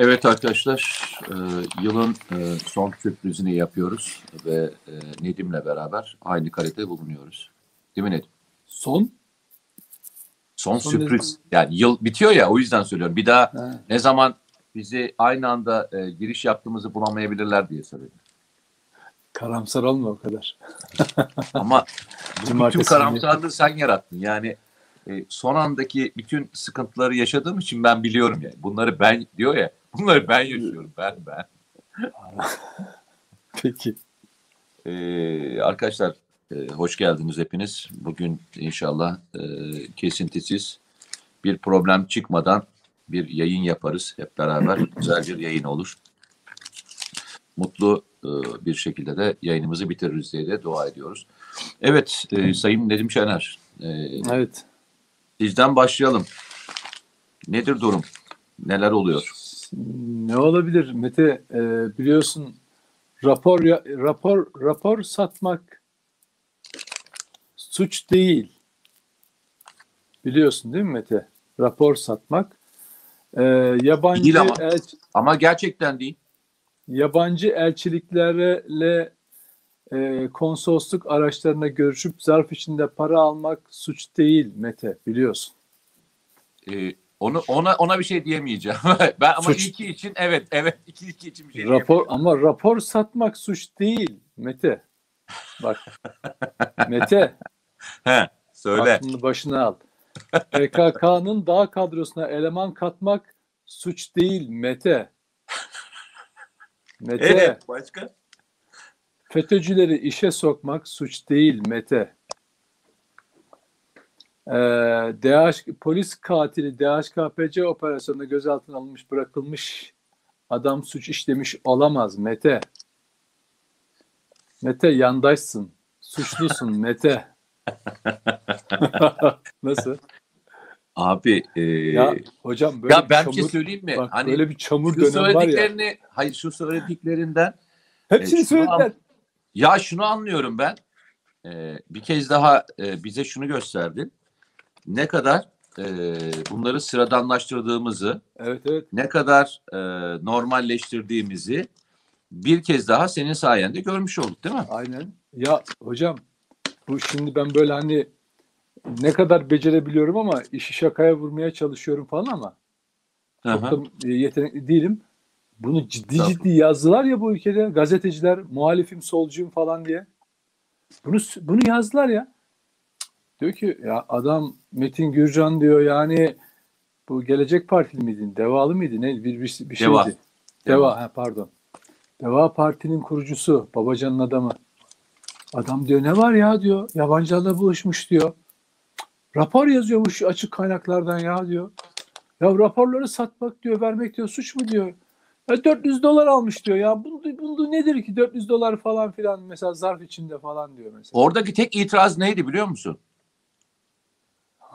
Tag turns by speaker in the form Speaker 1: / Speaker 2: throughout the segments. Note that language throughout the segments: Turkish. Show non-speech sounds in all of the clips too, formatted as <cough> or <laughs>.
Speaker 1: Evet arkadaşlar, e, yılın e, son sürprizini yapıyoruz ve e, Nedim'le beraber aynı karede bulunuyoruz. Değil mi Nedim?
Speaker 2: Son?
Speaker 1: Son,
Speaker 2: Son
Speaker 1: sürpriz. Yani yıl bitiyor ya o yüzden söylüyorum. Bir daha
Speaker 2: Ha.
Speaker 1: ne zaman bizi aynı anda e, giriş yaptığımızı bulamayabilirler diye söyledim.
Speaker 2: Karamsar olma o kadar. <laughs>
Speaker 1: Ama bu bütün karamsarlığı sen yarattın. Yani e, son andaki bütün sıkıntıları yaşadığım için ben biliyorum yani. Bunları ben diyor ya. <laughs> Bunları ben yaşıyorum. Ben ben. <laughs>
Speaker 2: Peki.
Speaker 1: Ee, arkadaşlar e, hoş geldiniz hepiniz. Bugün inşallah e, kesintisiz bir problem çıkmadan bir yayın yaparız hep beraber. <clears throat> Güzel bir yayın olur. Mutlu e, bir şekilde de yayınımızı bitiririz diye de dua ediyoruz. Evet e, Sayın Nedim Şener e,
Speaker 2: Evet.
Speaker 1: sizden başlayalım. Nedir durum? Neler oluyor?
Speaker 2: Ne olabilir Mete? e, biliyorsun rapor rapor rapor satmak suç değil. Biliyorsun değil mi Mete? Rapor satmak. E, yabancı
Speaker 1: Değil ama.
Speaker 2: elç-
Speaker 1: Ama gerçekten değil.
Speaker 2: yabancı elçiliklerle e, konsolosluk araçlarına görüşüp zarf içinde para almak suç değil Mete biliyorsun.
Speaker 1: E, onu ona ona bir şey diyemeyeceğim. <laughs> ben ama
Speaker 2: Suç.
Speaker 1: iki için evet evet iki iki için bir şey
Speaker 2: Rapor ama rapor satmak suç değil Mete. Bak <laughs> Mete
Speaker 1: He, söyle.
Speaker 2: aklını başına al. PKK'nın dağ kadrosuna eleman katmak suç değil Mete. Mete
Speaker 1: Evet, başka?
Speaker 2: FETÖ'cüleri işe sokmak suç değil Mete. Ee, DH, polis katili DHKPC operasyonunda gözaltına alınmış bırakılmış adam suç işlemiş olamaz Mete. Mete yandaşsın. Suçlusun <laughs> Mete. <laughs> Nasıl?
Speaker 1: Abi e,
Speaker 2: Ya
Speaker 1: ya,
Speaker 2: hocam böyle
Speaker 1: ben
Speaker 2: bir
Speaker 1: bir şey
Speaker 2: çamur,
Speaker 1: söyleyeyim mi?
Speaker 2: bak
Speaker 1: hani
Speaker 2: böyle bir çamur dönem var ya.
Speaker 1: hayır şu söylediklerinden
Speaker 2: Hepsini
Speaker 1: e,
Speaker 2: söylediler.
Speaker 1: an- ya şunu anlıyorum ben. E, bir kez daha e, bize şunu gösterdin. Ne kadar e, bunları sıradanlaştırdığımızı,
Speaker 2: Evet evet.
Speaker 1: ne kadar e, normalleştirdiğimizi bir kez daha senin sayende görmüş olduk değil mi?
Speaker 2: Aynen. Ya hocam bu şimdi ben böyle hani ne kadar becerebiliyorum ama işi şakaya vurmaya çalışıyorum falan ama çok da e, yetenekli değilim. Bunu ciddi
Speaker 1: Tabii.
Speaker 2: ciddi yazdılar ya bu ülkede gazeteciler muhalifim solcuyum falan diye. Bunu bunu yazdılar ya. Diyor ki ya adam Metin Gürcan diyor yani bu Gelecek Partili miydin? Devalı mıydı? Ne bir bir, bir şeydi.
Speaker 1: Deva.
Speaker 2: Deva.
Speaker 1: Deva.
Speaker 2: ha, pardon. Deva Parti'nin kurucusu, Babacan'ın adamı. Adam diyor ne var ya diyor. Yabancılarla buluşmuş diyor. Rapor yazıyormuş açık kaynaklardan ya diyor. Ya raporları satmak diyor, vermek diyor suç mu diyor. Ya 400 dolar almış diyor ya. Bu, bu nedir ki 400 dolar falan filan mesela zarf içinde falan diyor mesela.
Speaker 1: Oradaki tek itiraz neydi biliyor musun?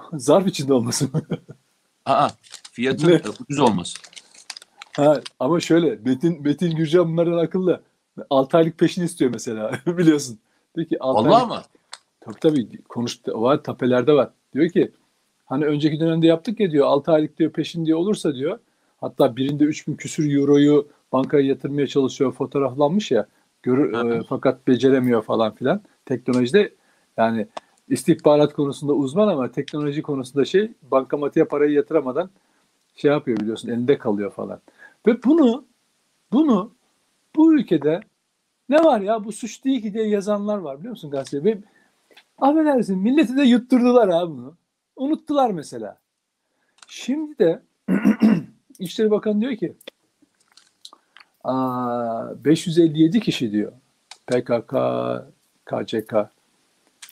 Speaker 1: <laughs>
Speaker 2: zarf içinde olmasın. <laughs>
Speaker 1: Aa, fiyatın
Speaker 2: Ne?
Speaker 1: ucuz olması.
Speaker 2: ha, ama şöyle Metin, Metin Gürcan bunlardan akıllı. 6 aylık peşin istiyor mesela <laughs> biliyorsun. Peki 6
Speaker 1: Allah
Speaker 2: aylık,
Speaker 1: mı?
Speaker 2: Tabii tabii konuştu var tapelerde var. Diyor ki hani önceki dönemde yaptık ya diyor 6 aylık diyor peşin diye olursa diyor hatta birinde 3000 küsür euroyu bankaya yatırmaya çalışıyor fotoğraflanmış ya görü,
Speaker 1: Hı hı.
Speaker 2: e, fakat beceremiyor falan filan. Teknolojide yani istihbarat konusunda uzman ama teknoloji konusunda şey bankamatiğe parayı yatıramadan şey yapıyor biliyorsun elinde kalıyor falan. Ve bunu bunu bu ülkede ne var ya bu suç değil ki diye yazanlar var biliyor musun gazetede? Ve affedersin milleti de yutturdular abi bunu. Unuttular mesela. Şimdi de <clears throat> İçişleri Bakanı diyor ki Aa, 557 kişi diyor. PKK, KCK,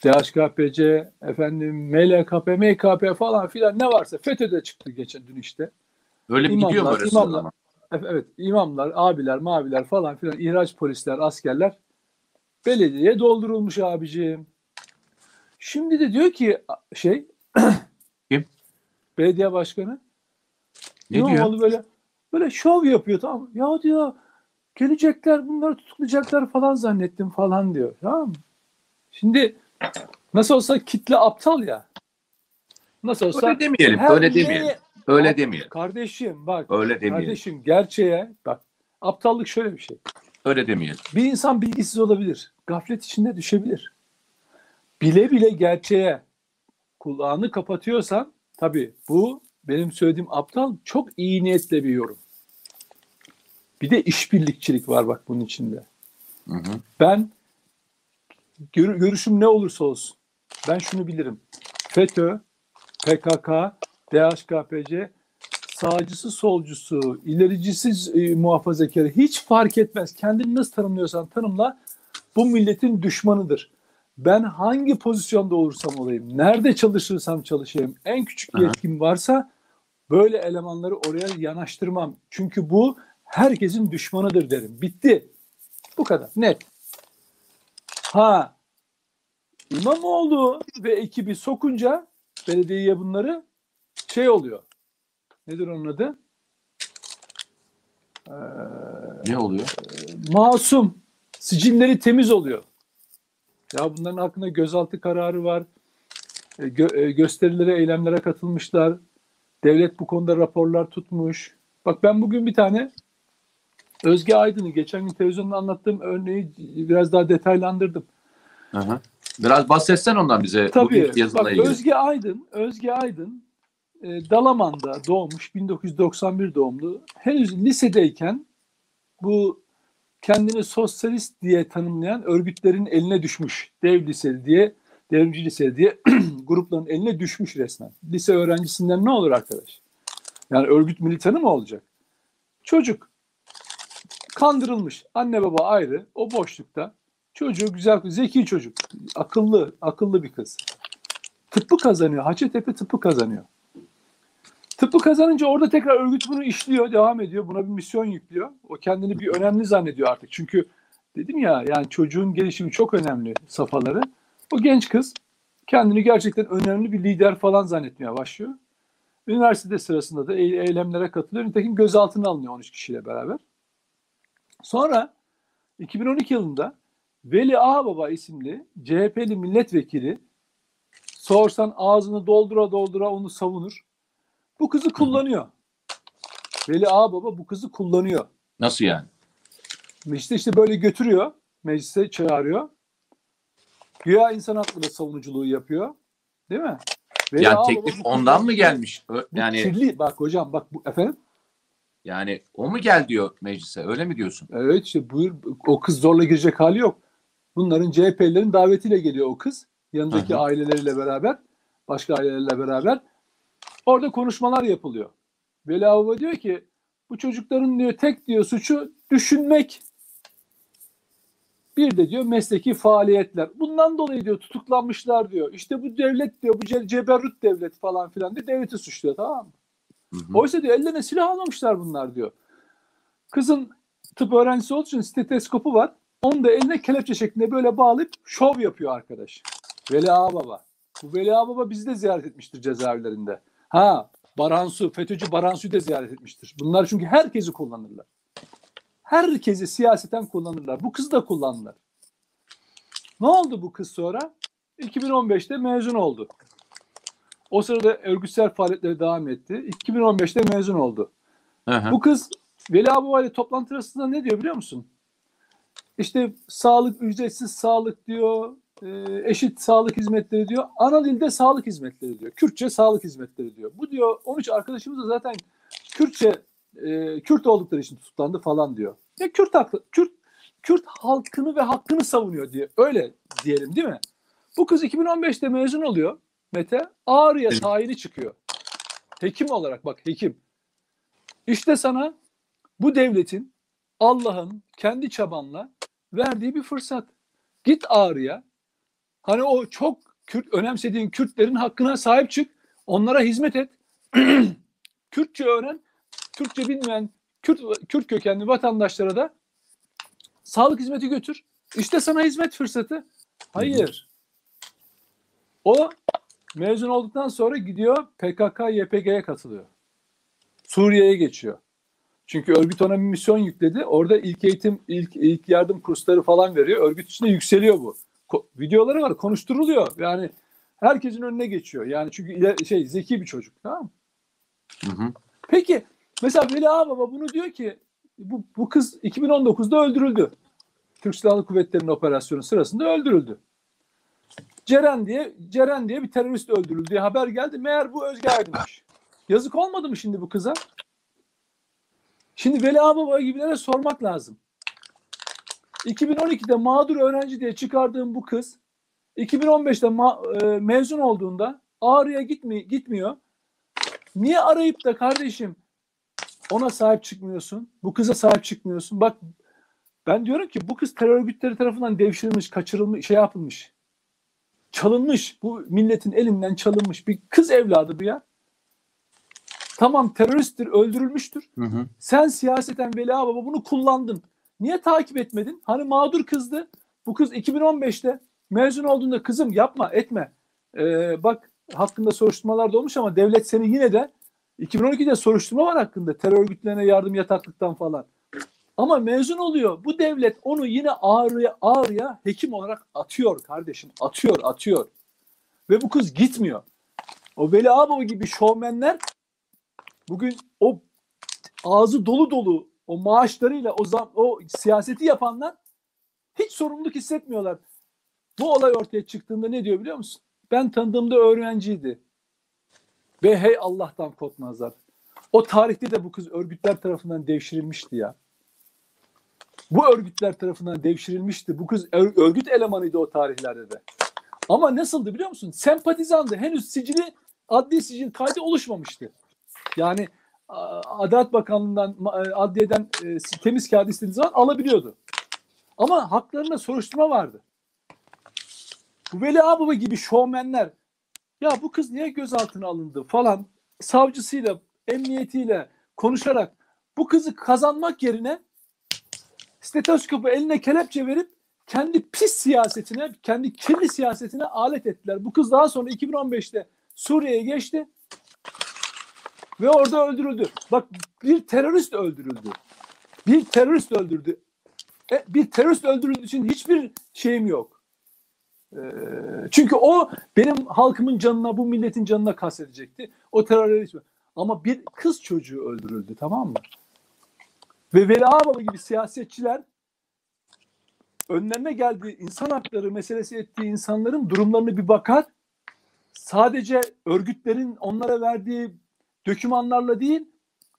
Speaker 2: DHKPC, efendim MLKP, MKP falan filan ne varsa FETÖ'de çıktı geçen dün işte.
Speaker 1: Öyle bir gidiyor mu öyle
Speaker 2: imamlar. Evet imamlar, abiler, maviler falan filan ihraç polisler, askerler belediyeye doldurulmuş abicim. Şimdi de diyor ki şey <clears throat>
Speaker 1: Kim?
Speaker 2: Belediye başkanı
Speaker 1: Ne diyor?
Speaker 2: İmamoğlu böyle böyle şov yapıyor tamam? Ya diyor gelecekler bunları tutuklayacaklar falan zannettim falan diyor. Tamam mı? Şimdi nasıl olsa kitle aptal ya. Nasıl olsa
Speaker 1: Öyle demeyelim. öyle
Speaker 2: neye-
Speaker 1: demeyelim. Öyle
Speaker 2: Bak,
Speaker 1: demeyelim.
Speaker 2: Kardeşim bak.
Speaker 1: Öyle demeyelim.
Speaker 2: Kardeşim gerçeğe bak. Aptallık şöyle bir şey.
Speaker 1: Öyle demeyelim.
Speaker 2: Bir insan bilgisiz olabilir. Gaflet içinde düşebilir. Bile bile gerçeğe kulağını kapatıyorsan tabii bu benim söylediğim aptal çok iyi niyetle bir yorum. Bir de işbirlikçilik var bak bunun içinde.
Speaker 1: Hı hı.
Speaker 2: Ben gör- görüşüm ne olursa olsun ben şunu bilirim. FETÖ, PKK, DHKPC sağcısı, solcusu, ilericisi, e, muhafazakarı hiç fark etmez. Kendini nasıl tanımlıyorsan tanımla bu milletin düşmanıdır. Ben hangi pozisyonda olursam olayım, nerede çalışırsam çalışayım, en küçük bir yetkim varsa böyle elemanları oraya yanaştırmam. Çünkü bu herkesin düşmanıdır derim. Bitti. Bu kadar. Net. Ha İmamoğlu ve ekibi sokunca belediyeye bunları şey oluyor. Nedir onun adı? Ee,
Speaker 1: Ne oluyor?
Speaker 2: masum. Sicilleri temiz oluyor. Ya bunların hakkında gözaltı kararı var. E, gö- e, gösterilere, eylemlere katılmışlar. Devlet bu konuda raporlar tutmuş. Bak ben bugün bir tane Özge Aydın'ı geçen gün televizyonda anlattığım örneği biraz daha detaylandırdım.
Speaker 1: Hı hı. Biraz bahsetsen ondan bize.
Speaker 2: Tabii.
Speaker 1: Bugünkü yazıyla
Speaker 2: Bak
Speaker 1: ilgili.
Speaker 2: Özge Aydın, Özge Aydın e, Dalaman'da doğmuş, 1991 doğumlu. Henüz lisedeyken bu kendini sosyalist diye tanımlayan örgütlerin eline düşmüş. Dev liseli diye, devrimci liseli diye <clears throat> grupların eline düşmüş resmen. Lise öğrencisinden ne olur arkadaş? Yani örgüt militanı mı olacak? Çocuk kandırılmış. Anne baba ayrı. O boşlukta. Çocuğu güzel, zeki çocuk. Akıllı, akıllı bir kız. Tıbbı kazanıyor. Hacettepe tıbbı kazanıyor. Tıbbı kazanınca orada tekrar örgüt bunu işliyor, devam ediyor. Buna bir misyon yüklüyor. O kendini bir önemli zannediyor artık. Çünkü dedim ya yani çocuğun gelişimi çok önemli safhaları. O genç kız kendini gerçekten önemli bir lider falan zannetmeye başlıyor. Üniversitede sırasında da eyle- eylemlere katılıyor. Nitekim gözaltına alınıyor 13 kişiyle beraber. Sonra 2012 yılında Veli Ağbaba isimli CHP'li milletvekili sorsan ağzını doldura doldura onu savunur. Bu kızı kullanıyor. Veli Ağbaba bu kızı kullanıyor.
Speaker 1: Nasıl yani?
Speaker 2: İşte işte böyle götürüyor. Meclise çağırıyor. Güya insan hakları savunuculuğu yapıyor. Değil mi? Veli
Speaker 1: Yani
Speaker 2: Ağbaba
Speaker 1: teklif ondan mı gelmiş? Yani
Speaker 2: kirli. Bak hocam bak bu, efendim.
Speaker 1: Yani o mu gel diyor meclise? Öyle mi diyorsun?
Speaker 2: Evet işte buyur. O kız zorla girecek hali yok. Bunların CHP'lilerin davetiyle geliyor o kız. Yanındaki
Speaker 1: Hı hı.
Speaker 2: aileleriyle beraber. Başka ailelerle beraber. Orada konuşmalar yapılıyor. Veli Ağbaba diyor ki bu çocukların diyor tek diyor suçu düşünmek. Bir de diyor mesleki faaliyetler. Bundan dolayı diyor tutuklanmışlar diyor. İşte bu devlet diyor bu ce- ceberrut devlet falan filan diye devleti suçluyor tamam mı?
Speaker 1: Hı hı.
Speaker 2: Oysa diyor ellerine silah almamışlar bunlar diyor. Kızın tıp öğrencisi olduğu için stetoskopu var. Onu da eline kelepçe şeklinde böyle bağlayıp şov yapıyor arkadaş. Veli Ağababa. Bu Veli Ağababa bizi de ziyaret etmiştir cezaevlerinde. Ha Baransu, FETÖ'cü Baransu'yu da ziyaret etmiştir. Bunlar çünkü herkesi kullanırlar. Herkesi siyaseten kullanırlar. Bu kızı da kullandılar. Ne oldu bu kız sonra? 2015'te mezun oldu. O sırada örgütsel faaliyetleri devam etti. 2015'te mezun oldu.
Speaker 1: Hı.
Speaker 2: Bu kız Veli Ağababa ile toplantı sırasında ne diyor biliyor musun? İşte sağlık, ücretsiz sağlık diyor, e, eşit sağlık hizmetleri diyor, ana dilde sağlık hizmetleri diyor, Kürtçe sağlık hizmetleri diyor. Bu diyor 13 arkadaşımız da zaten Kürtçe, e, Kürt oldukları için tutuklandı falan diyor. Ya Kürt haklı, Kürt, Kürt halkını ve hakkını savunuyor diye öyle diyelim değil mi? Bu kız 2015'te mezun oluyor Mete. Ağrı'ya tayini çıkıyor. Hekim olarak bak hekim. İşte sana bu devletin Allah'ın kendi çabanla verdiği bir fırsat. Git Ağrı'ya. Hani o çok Kürt, önemsediğin Kürtlerin hakkına sahip çık. Onlara hizmet et. <clears throat> Kürtçe öğren. Kürtçe bilmeyen Kürt, Kürt kökenli vatandaşlara da sağlık hizmeti götür. İşte sana hizmet fırsatı. Hayır. O mezun olduktan sonra gidiyor PKK, YPG'ye katılıyor. Suriye'ye geçiyor. Çünkü örgüt ona bir misyon yükledi. Orada ilk eğitim, ilk, ilk yardım kursları falan veriyor. Örgüt içinde yükseliyor bu. Ko- videoları var, konuşturuluyor. Yani herkesin önüne geçiyor. Yani çünkü iler- şey zeki bir çocuk, tamam mı?
Speaker 1: Hı hı.
Speaker 2: Peki mesela Veli Ağababa bunu diyor ki bu, bu kız 2019'da öldürüldü. Türk Silahlı Kuvvetleri'nin operasyonu sırasında öldürüldü. Ceren diye Ceren diye bir terörist öldürüldü diye haber geldi. Meğer bu Özge Aydın'mış. Yazık olmadı mı şimdi bu kıza? Şimdi Veli Ağababa gibilere sormak lazım. 2012'de mağdur öğrenci diye çıkardığım bu kız 2015'te ma- e, mezun olduğunda Ağrı'ya gitmi gitmiyor. Niye arayıp da kardeşim ona sahip çıkmıyorsun? Bu kıza sahip çıkmıyorsun. Bak ben diyorum ki bu kız terör örgütleri tarafından devşirilmiş, kaçırılmış, şey yapılmış. Çalınmış. Bu milletin elinden çalınmış. Bir kız evladı bu ya. Tamam teröristtir, öldürülmüştür.
Speaker 1: Hı hı.
Speaker 2: Sen siyaseten Veli Baba bunu kullandın. Niye takip etmedin? Hani mağdur kızdı. Bu kız 2015'te mezun olduğunda kızım yapma etme. Ee, bak hakkında soruşturmalar da olmuş ama devlet seni yine de 2012'de soruşturma var hakkında terör örgütlerine yardım yataklıktan falan. Ama mezun oluyor. Bu devlet onu yine ağrıya ağrıya hekim olarak atıyor kardeşim. Atıyor atıyor. Ve bu kız gitmiyor. O Veli Ağababa gibi şovmenler bugün o ağzı dolu dolu o maaşlarıyla o zam, o siyaseti yapanlar hiç sorumluluk hissetmiyorlar. Bu olay ortaya çıktığında ne diyor biliyor musun? Ben tanıdığımda öğrenciydi. Ve hey Allah'tan korkmazlar. O tarihte de bu kız örgütler tarafından devşirilmişti ya. Bu örgütler tarafından devşirilmişti. Bu kız ör- örgüt elemanıydı o tarihlerde de. Ama nasıldı biliyor musun? Sempatizandı. Henüz sicili, adli sicil kaydı oluşmamıştı. Yani Adalet Bakanlığı'ndan, e, adliyeden e, temiz kağıt istediği zaman alabiliyordu. Ama haklarında soruşturma vardı. Bu Veli Ağbaba gibi şovmenler ya bu kız niye gözaltına alındı falan savcısıyla, emniyetiyle konuşarak bu kızı kazanmak yerine stetoskopu eline kelepçe verip kendi pis siyasetine, kendi kirli siyasetine alet ettiler. Bu kız daha sonra 2015'te Suriye'ye geçti ve orada öldürüldü. Bak bir terörist öldürüldü. Bir terörist öldürdü. E, bir terörist öldürüldüğü için hiçbir şeyim yok. Ee, çünkü o benim halkımın canına, bu milletin canına kastedecekti. O terörist. Ama bir kız çocuğu öldürüldü tamam mı? Ve Veli Ağbaba gibi siyasetçiler önlerine geldiği insan hakları meselesi ettiği insanların durumlarını bir bakar. Sadece örgütlerin onlara verdiği dokümanlarla değil,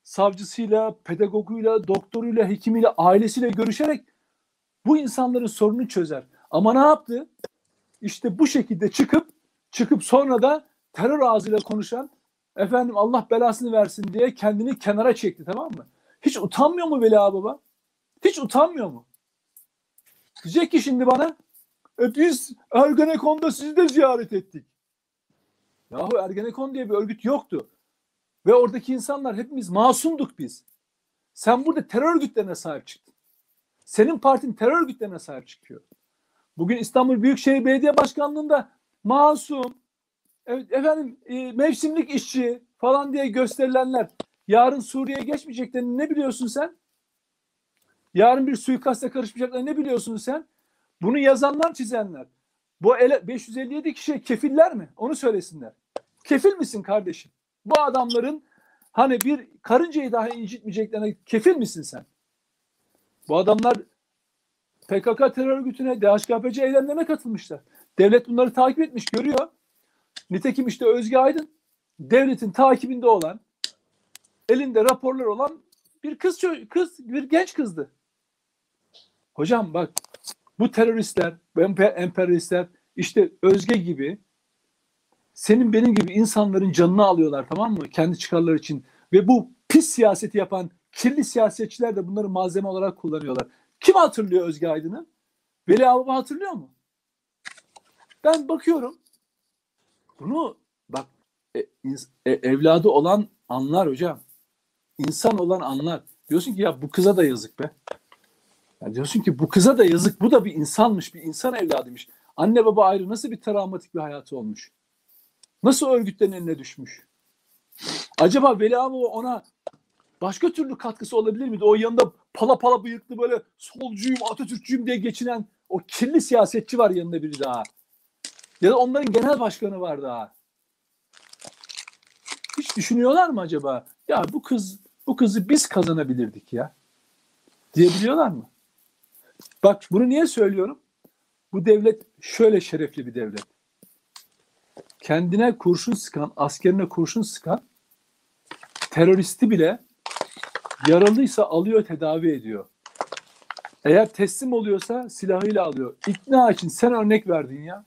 Speaker 2: savcısıyla, pedagoguyla, doktoruyla, hekimiyle, ailesiyle görüşerek bu insanların sorununu çözer. Ama ne yaptı? İşte bu şekilde çıkıp çıkıp sonra da terör ağzıyla konuşan efendim Allah belasını versin diye kendini kenara çekti tamam mı? Hiç utanmıyor mu Veli Baba? Hiç utanmıyor mu? Diyecek ki şimdi bana e biz Ergenekon'da sizi de ziyaret ettik. Yahu Ergenekon diye bir örgüt yoktu. Ve oradaki insanlar hepimiz masumduk biz. Sen burada terör örgütlerine sahip çıktın. Senin partin terör örgütlerine sahip çıkıyor. Bugün İstanbul Büyükşehir Belediye Başkanlığı'nda masum, evet, efendim e, mevsimlik işçi falan diye gösterilenler yarın Suriye'ye geçmeyeceklerini ne biliyorsun sen? Yarın bir suikasta karışmayacaklarını ne biliyorsun sen? Bunu yazanlar çizenler. Bu ele, 557 kişi kefiller mi? Onu söylesinler. Kefil misin kardeşim? Bu adamların hani bir karıncayı daha incitmeyeceklerine kefil misin sen? Bu adamlar PKK terör örgütüne, DHKPC eylemlerine katılmışlar. Devlet bunları takip etmiş, görüyor. Nitekim işte Özge Aydın devletin takibinde olan, elinde raporlar olan bir kız kız bir genç kızdı. Hocam bak bu teröristler, emperyalistler işte Özge gibi senin benim gibi insanların canını alıyorlar tamam mı? Kendi çıkarları için ve bu pis siyaseti yapan kirli siyasetçiler de bunları malzeme olarak kullanıyorlar. Kim hatırlıyor Özge Aydın'ı? Veli Ağababa hatırlıyor mu? Ben bakıyorum. Bunu bak e, e, evladı olan anlar hocam. İnsan olan anlar. Diyorsun ki ya bu kıza da yazık be. Ya diyorsun ki bu kıza da yazık. Bu da bir insanmış, bir insan evladıymış. Anne baba ayrı nasıl bir travmatik bir hayatı olmuş? Nasıl örgütlerin eline düşmüş? Acaba Veli Ağababa ona başka türlü katkısı olabilir miydi? O yanında pala pala bıyıklı böyle solcuyum, Atatürkçüyüm diye geçinen o kirli siyasetçi var yanında biri daha. Ya da onların genel başkanı var daha. Hiç düşünüyorlar mı acaba? Ya bu kız bu kızı biz kazanabilirdik ya. Diyebiliyorlar mı? Bak bunu niye söylüyorum? Bu devlet şöyle şerefli bir devlet. Kendine kurşun sıkan, askerine kurşun sıkan teröristi bile yaralıysa alıyor tedavi ediyor. Eğer teslim oluyorsa silahıyla alıyor. İkna için sen örnek verdin ya.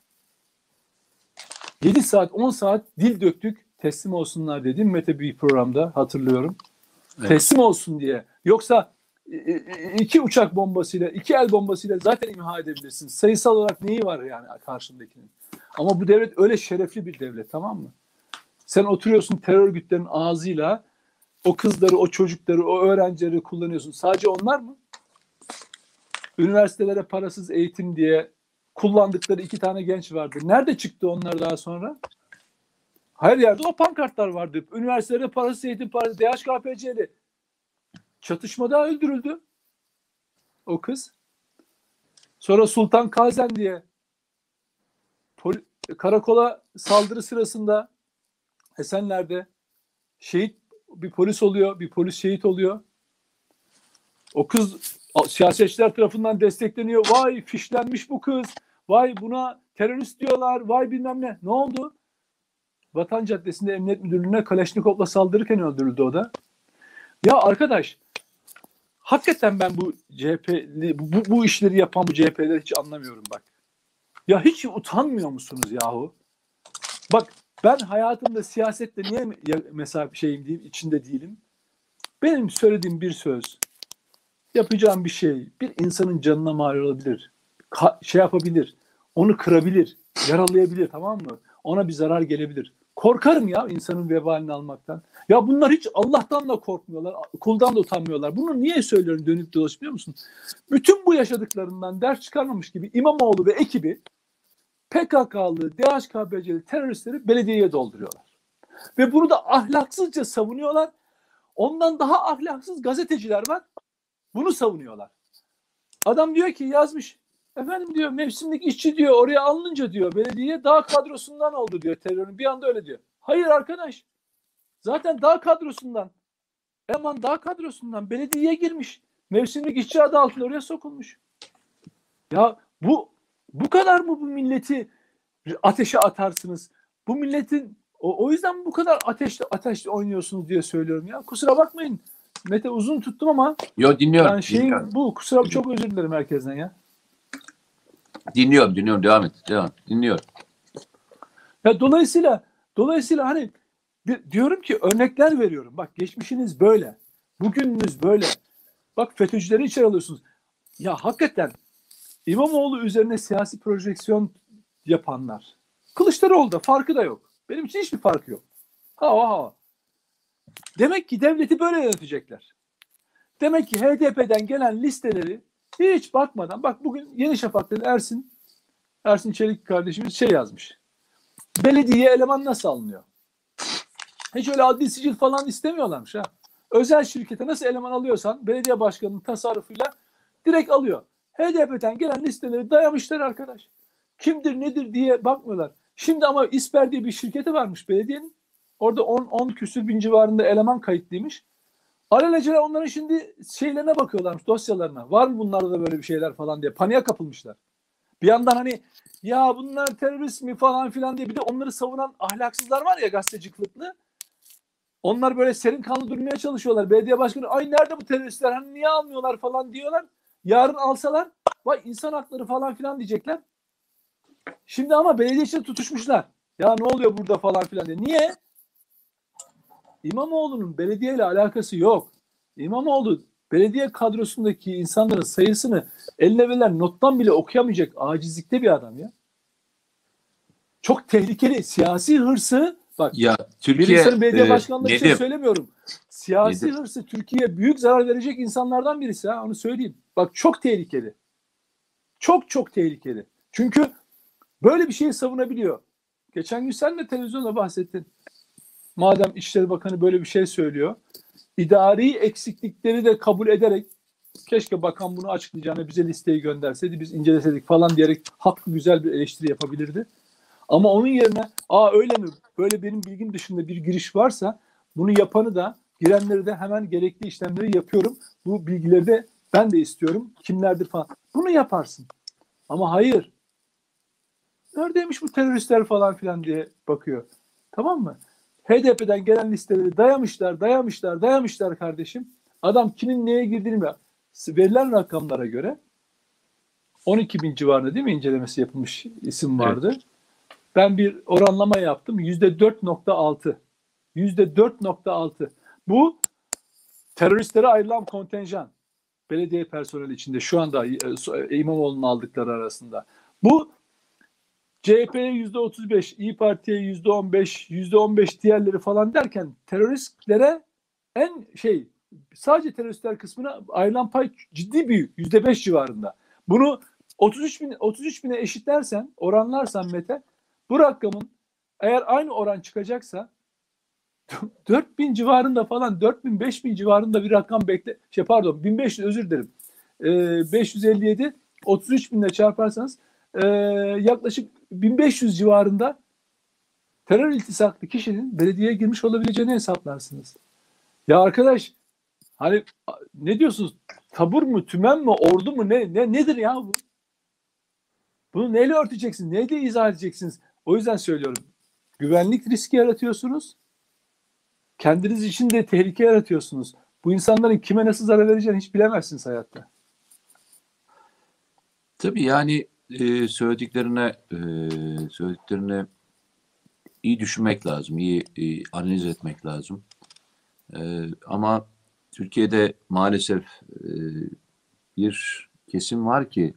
Speaker 2: 7 saat 10 saat dil döktük teslim olsunlar dedim Mete bir programda hatırlıyorum.
Speaker 1: Evet.
Speaker 2: Teslim olsun diye. Yoksa i- i- iki uçak bombasıyla, iki el bombasıyla zaten imha edebilirsin. Sayısal olarak neyi var yani karşındakinin? Ama bu devlet öyle şerefli bir devlet tamam mı? Sen oturuyorsun terör örgütlerinin ağzıyla o kızları, o çocukları, o öğrencileri kullanıyorsun. Sadece onlar mı? Üniversitelere parasız eğitim diye kullandıkları iki tane genç vardı. Nerede çıktı onlar daha sonra? Her yerde o pankartlar vardı. Üniversitelere parasız eğitim parası, DHKPC'li. Çatışmada öldürüldü. O kız. Sonra Sultan Kazen diye karakola saldırı sırasında Esenler'de şehit bir polis oluyor, bir polis şehit oluyor. O kız siyasetçiler tarafından destekleniyor. Vay fişlenmiş bu kız. Vay buna terörist diyorlar. Vay bilmem ne. Ne oldu? Vatan Caddesi'nde Emniyet Müdürlüğü'ne Kaleşnikov'la saldırırken öldürüldü o da. Ya arkadaş hakikaten ben bu CHP'li bu, bu, işleri yapan bu CHP'leri hiç anlamıyorum bak. Ya hiç utanmıyor musunuz yahu? Bak ben hayatımda siyasette niye mesela şeyim diyeyim içinde değilim. Benim söylediğim bir söz, yapacağım bir şey bir insanın canına mal olabilir. Ka- şey yapabilir. Onu kırabilir, yaralayabilir tamam mı? Ona bir zarar gelebilir. Korkarım ya insanın vebalini almaktan. Ya bunlar hiç Allah'tan da korkmuyorlar, kuldan da utanmıyorlar. Bunu niye söylüyorum dönüp dolaşıp biliyor musun? Bütün bu yaşadıklarından ders çıkarmamış gibi İmamoğlu ve ekibi PKK'lı, DHKPC'li teröristleri belediyeye dolduruyorlar. Ve bunu da ahlaksızca savunuyorlar. Ondan daha ahlaksız gazeteciler var. Bunu savunuyorlar. Adam diyor ki yazmış. Efendim diyor mevsimlik işçi diyor oraya alınınca diyor belediye daha kadrosundan oldu diyor terörün. Bir anda öyle diyor. Hayır arkadaş. Zaten daha kadrosundan. Eman daha kadrosundan belediyeye girmiş. Mevsimlik işçi adı altında oraya sokulmuş. Ya bu bu kadar mı bu milleti ateşe atarsınız? Bu milletin o, o yüzden bu kadar ateşle ateşle oynuyorsunuz diye söylüyorum ya. Kusura bakmayın. Mete uzun tuttum ama
Speaker 1: Yo dinliyorum.
Speaker 2: yani şey
Speaker 1: dinliyorum.
Speaker 2: bu kusura çok özür dilerim herkesten ya.
Speaker 1: Dinliyorum, dinliyorum. Devam et. Devam. Dinliyorum.
Speaker 2: Ya dolayısıyla dolayısıyla hani di- diyorum ki örnekler veriyorum. Bak geçmişiniz böyle. Bugününüz böyle. Bak FETÖ'cüleri içeri alıyorsunuz. Ya hakikaten İmamoğlu üzerine siyasi projeksiyon yapanlar. Kılıçdaroğlu da farkı da yok. Benim için hiçbir farkı yok. Ha ha ha. Demek ki devleti böyle yönetecekler. Demek ki HDP'den gelen listeleri hiç bakmadan bak bugün Yeni Şafak'tan Ersin Ersin Çelik kardeşimiz şey yazmış. Belediye eleman nasıl alınıyor? Hiç öyle adli sicil falan istemiyorlarmış ha. Özel şirkete nasıl eleman alıyorsan belediye başkanının tasarrufuyla direkt alıyor. HDP'den gelen listeleri dayamışlar arkadaş. Kimdir nedir diye bakmıyorlar. Şimdi ama İsper diye bir şirketi varmış belediyenin. Orada 10, 10 küsür bin civarında eleman kayıtlıymış. Alelacele onların şimdi şeylerine bakıyorlarmış dosyalarına. Var mı bunlarda da böyle bir şeyler falan diye. Paniğe kapılmışlar. Bir yandan hani ya bunlar terörist mi falan filan diye bir de onları savunan ahlaksızlar var ya gazeteci. Onlar böyle serin kanlı durmaya çalışıyorlar. Belediye başkanı ay nerede bu teröristler hani niye almıyorlar falan diyorlar. Yarın alsalar vay insan hakları falan filan diyecekler. Şimdi ama belediye için tutuşmuşlar. Ya ne oluyor burada falan filan diye. Niye? İmamoğlu'nun belediyeyle alakası yok. İmamoğlu belediye kadrosundaki insanların sayısını eline verilen nottan bile okuyamayacak acizlikte bir adam ya. Çok tehlikeli siyasi hırsı bak
Speaker 1: Ya
Speaker 2: bir
Speaker 1: Türkiye
Speaker 2: insanın belediye
Speaker 1: e,
Speaker 2: başkanlığı için
Speaker 1: Nedim,
Speaker 2: söylemiyorum. Siyasi
Speaker 1: Nedim.
Speaker 2: hırsı Türkiye'ye büyük zarar verecek insanlardan birisi ha onu söyleyeyim. Bak çok tehlikeli. Çok çok tehlikeli. Çünkü böyle bir şeyi savunabiliyor. Geçen gün sen de televizyonda bahsettin. Madem İçişleri Bakanı böyle bir şey söylüyor. idari eksiklikleri de kabul ederek keşke bakan bunu açıklayacağını bize listeyi gönderseydi biz inceleseydik falan diyerek haklı güzel bir eleştiri yapabilirdi. Ama onun yerine aa öyle mi böyle benim bilgim dışında bir giriş varsa bunu yapanı da girenleri de hemen gerekli işlemleri yapıyorum. Bu bilgileri de ben de istiyorum. Kimlerdir falan. Bunu yaparsın. Ama hayır. Neredeymiş bu teröristler falan filan diye bakıyor. Tamam mı? HDP'den gelen listeleri dayamışlar, dayamışlar, dayamışlar kardeşim. Adam kimin neye girdiğini biliyor. Verilen rakamlara göre 12 bin civarında değil mi incelemesi yapılmış isim vardı. Evet. Ben bir oranlama yaptım. Yüzde 4.6. Yüzde 4.6. Bu teröristlere ayrılan kontenjan. Belediye personeli içinde şu anda e, İmamoğlu'nun aldıkları arasında. Bu CHP'ye yüzde 35, İyi Parti'ye yüzde 15, yüzde 15 diğerleri falan derken teröristlere en şey sadece teröristler kısmına ayrılan pay ciddi büyük. Yüzde 5 civarında. Bunu 33 bin 33 bine eşitlersen, oranlarsan Mete, bu rakamın eğer aynı oran çıkacaksa <laughs> 4000 civarında falan 4000 5000 civarında bir rakam bekle şey pardon 1500 özür dilerim. Ee, 557 33 binle çarparsanız e, yaklaşık 1500 civarında terör iltisaklı kişinin belediyeye girmiş olabileceğini hesaplarsınız. Ya arkadaş hani ne diyorsunuz? Tabur mu, tümen mi, ordu mu ne, ne nedir ya bu? Bunu neyle örteceksiniz? Neyle izah edeceksiniz? O yüzden söylüyorum. Güvenlik riski yaratıyorsunuz. Kendiniz için de tehlike yaratıyorsunuz. Bu insanların kime nasıl zarar vereceğini hiç bilemezsiniz hayatta.
Speaker 1: Tabii yani e, söylediklerine e, söylediklerine iyi düşünmek lazım, iyi, iyi analiz etmek lazım. E, ama Türkiye'de maalesef e, bir kesim var ki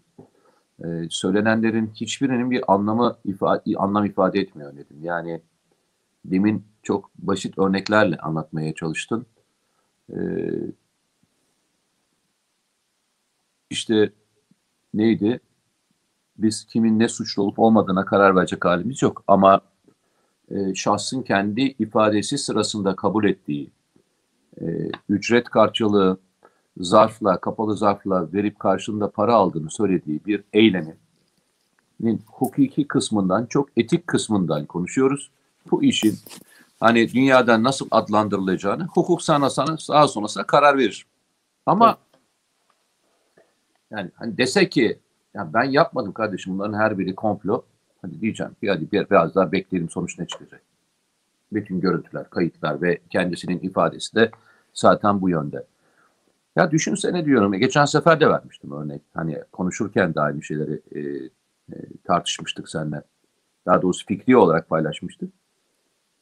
Speaker 1: e, söylenenlerin hiçbirinin bir anlamı ifade, anlam ifade etmiyor dedim. Yani demin çok basit örneklerle anlatmaya çalıştın. E, işte neydi? Biz kimin ne suçlu olup olmadığına karar verecek halimiz yok. Ama e, şahsın kendi ifadesi sırasında kabul ettiği e, ücret karşılığı zarfla, kapalı zarfla verip karşılığında para aldığını söylediği bir eylemin hukuki kısmından çok etik kısmından konuşuyoruz. Bu işin hani dünyada nasıl adlandırılacağını hukuk sana sana daha sonrasında karar verir. Ama yani hani dese ki ya ben yapmadım kardeşim bunların her biri komplo. Hadi diyeceğim ki hadi bir, biraz daha bekleyelim sonuç ne çıkacak. Bütün görüntüler, kayıtlar ve kendisinin ifadesi de zaten bu yönde. Ya düşünsene diyorum. Geçen sefer de vermiştim örnek. Hani konuşurken de aynı şeyleri e, e, tartışmıştık seninle. Daha doğrusu fikri olarak paylaşmıştık.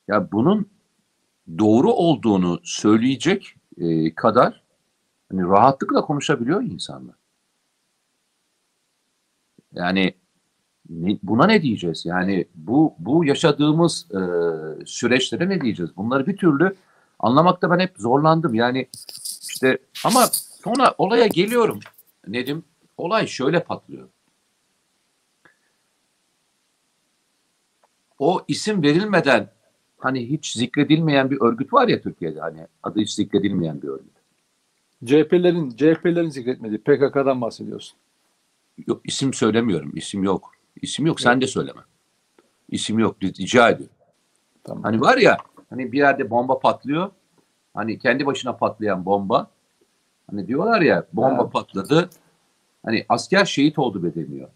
Speaker 1: Ya bunun doğru olduğunu söyleyecek e, kadar hani rahatlıkla konuşabiliyor insanlar. Yani ne, buna ne diyeceğiz? Yani bu bu yaşadığımız e, süreçlere ne diyeceğiz? Bunları bir türlü anlamakta ben hep zorlandım. Yani işte ama sonra olaya geliyorum Nedim. Olay şöyle patlıyor. O isim verilmeden hani hiç zikredilmeyen bir örgüt var ya Türkiye'de hani adı hiç zikredilmeyen bir örgüt.
Speaker 2: CHP'lerin CHP'lerin zikretmediği PKK'dan bahsediyorsun.
Speaker 1: Yok isim söylemiyorum. İsim yok. İsim yok. Sen de söyleme. İsim yok. Rica ediyorum. Tamam. Hani var ya hani bir yerde bomba patlıyor. Hani kendi başına patlayan bomba. Hani diyorlar ya bomba evet. patladı. Hani asker şehit oldu be deniyor.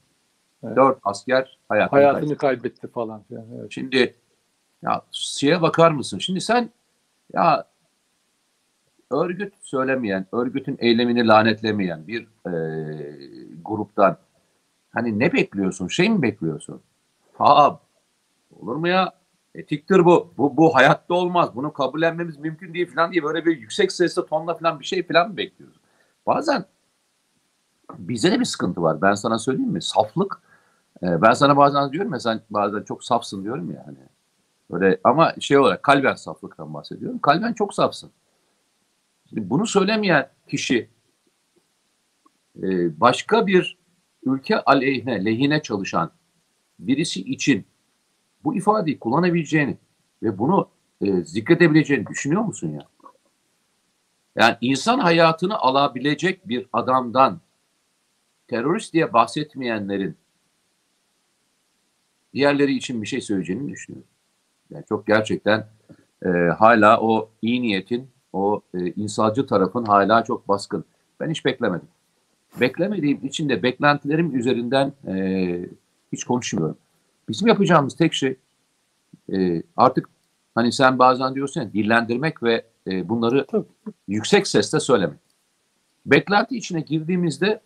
Speaker 1: Evet. Dört asker hayatını,
Speaker 2: hayatını kaybetti falan. Yani,
Speaker 1: evet. Şimdi ya şeye bakar mısın? Şimdi sen ya örgüt söylemeyen, örgütün eylemini lanetlemeyen bir e, gruptan hani ne bekliyorsun? Şey mi bekliyorsun? Ha olur mu ya? Etiktir bu. Bu bu hayatta olmaz. Bunu kabullenmemiz mümkün değil falan diye böyle bir yüksek sesle tonla falan bir şey falan mı bekliyoruz? Bazen bize de bir sıkıntı var. Ben sana söyleyeyim mi? Saflık. Ee, ben sana bazen diyorum ya sen bazen çok safsın diyorum ya hani. Böyle ama şey olarak kalben saflıktan bahsediyorum. Kalben çok safsın. Şimdi bunu söylemeyen kişi e, başka bir ülke aleyhine, lehine çalışan birisi için bu ifadeyi kullanabileceğini ve bunu e, zikredebileceğini düşünüyor musun ya? Yani insan hayatını alabilecek bir adamdan terörist diye bahsetmeyenlerin diğerleri için bir şey söyleyeceğini düşünüyorum. Yani çok gerçekten e, hala o iyi niyetin, o e, insancı tarafın hala çok baskın. Ben hiç beklemedim. Beklemediğim için de beklentilerim üzerinden e, hiç konuşmuyorum. Bizim yapacağımız tek şey e, artık hani sen bazen diyorsun dillendirmek ve e, bunları
Speaker 2: Tabii.
Speaker 1: yüksek sesle söylemek. Beklenti içine girdiğimizde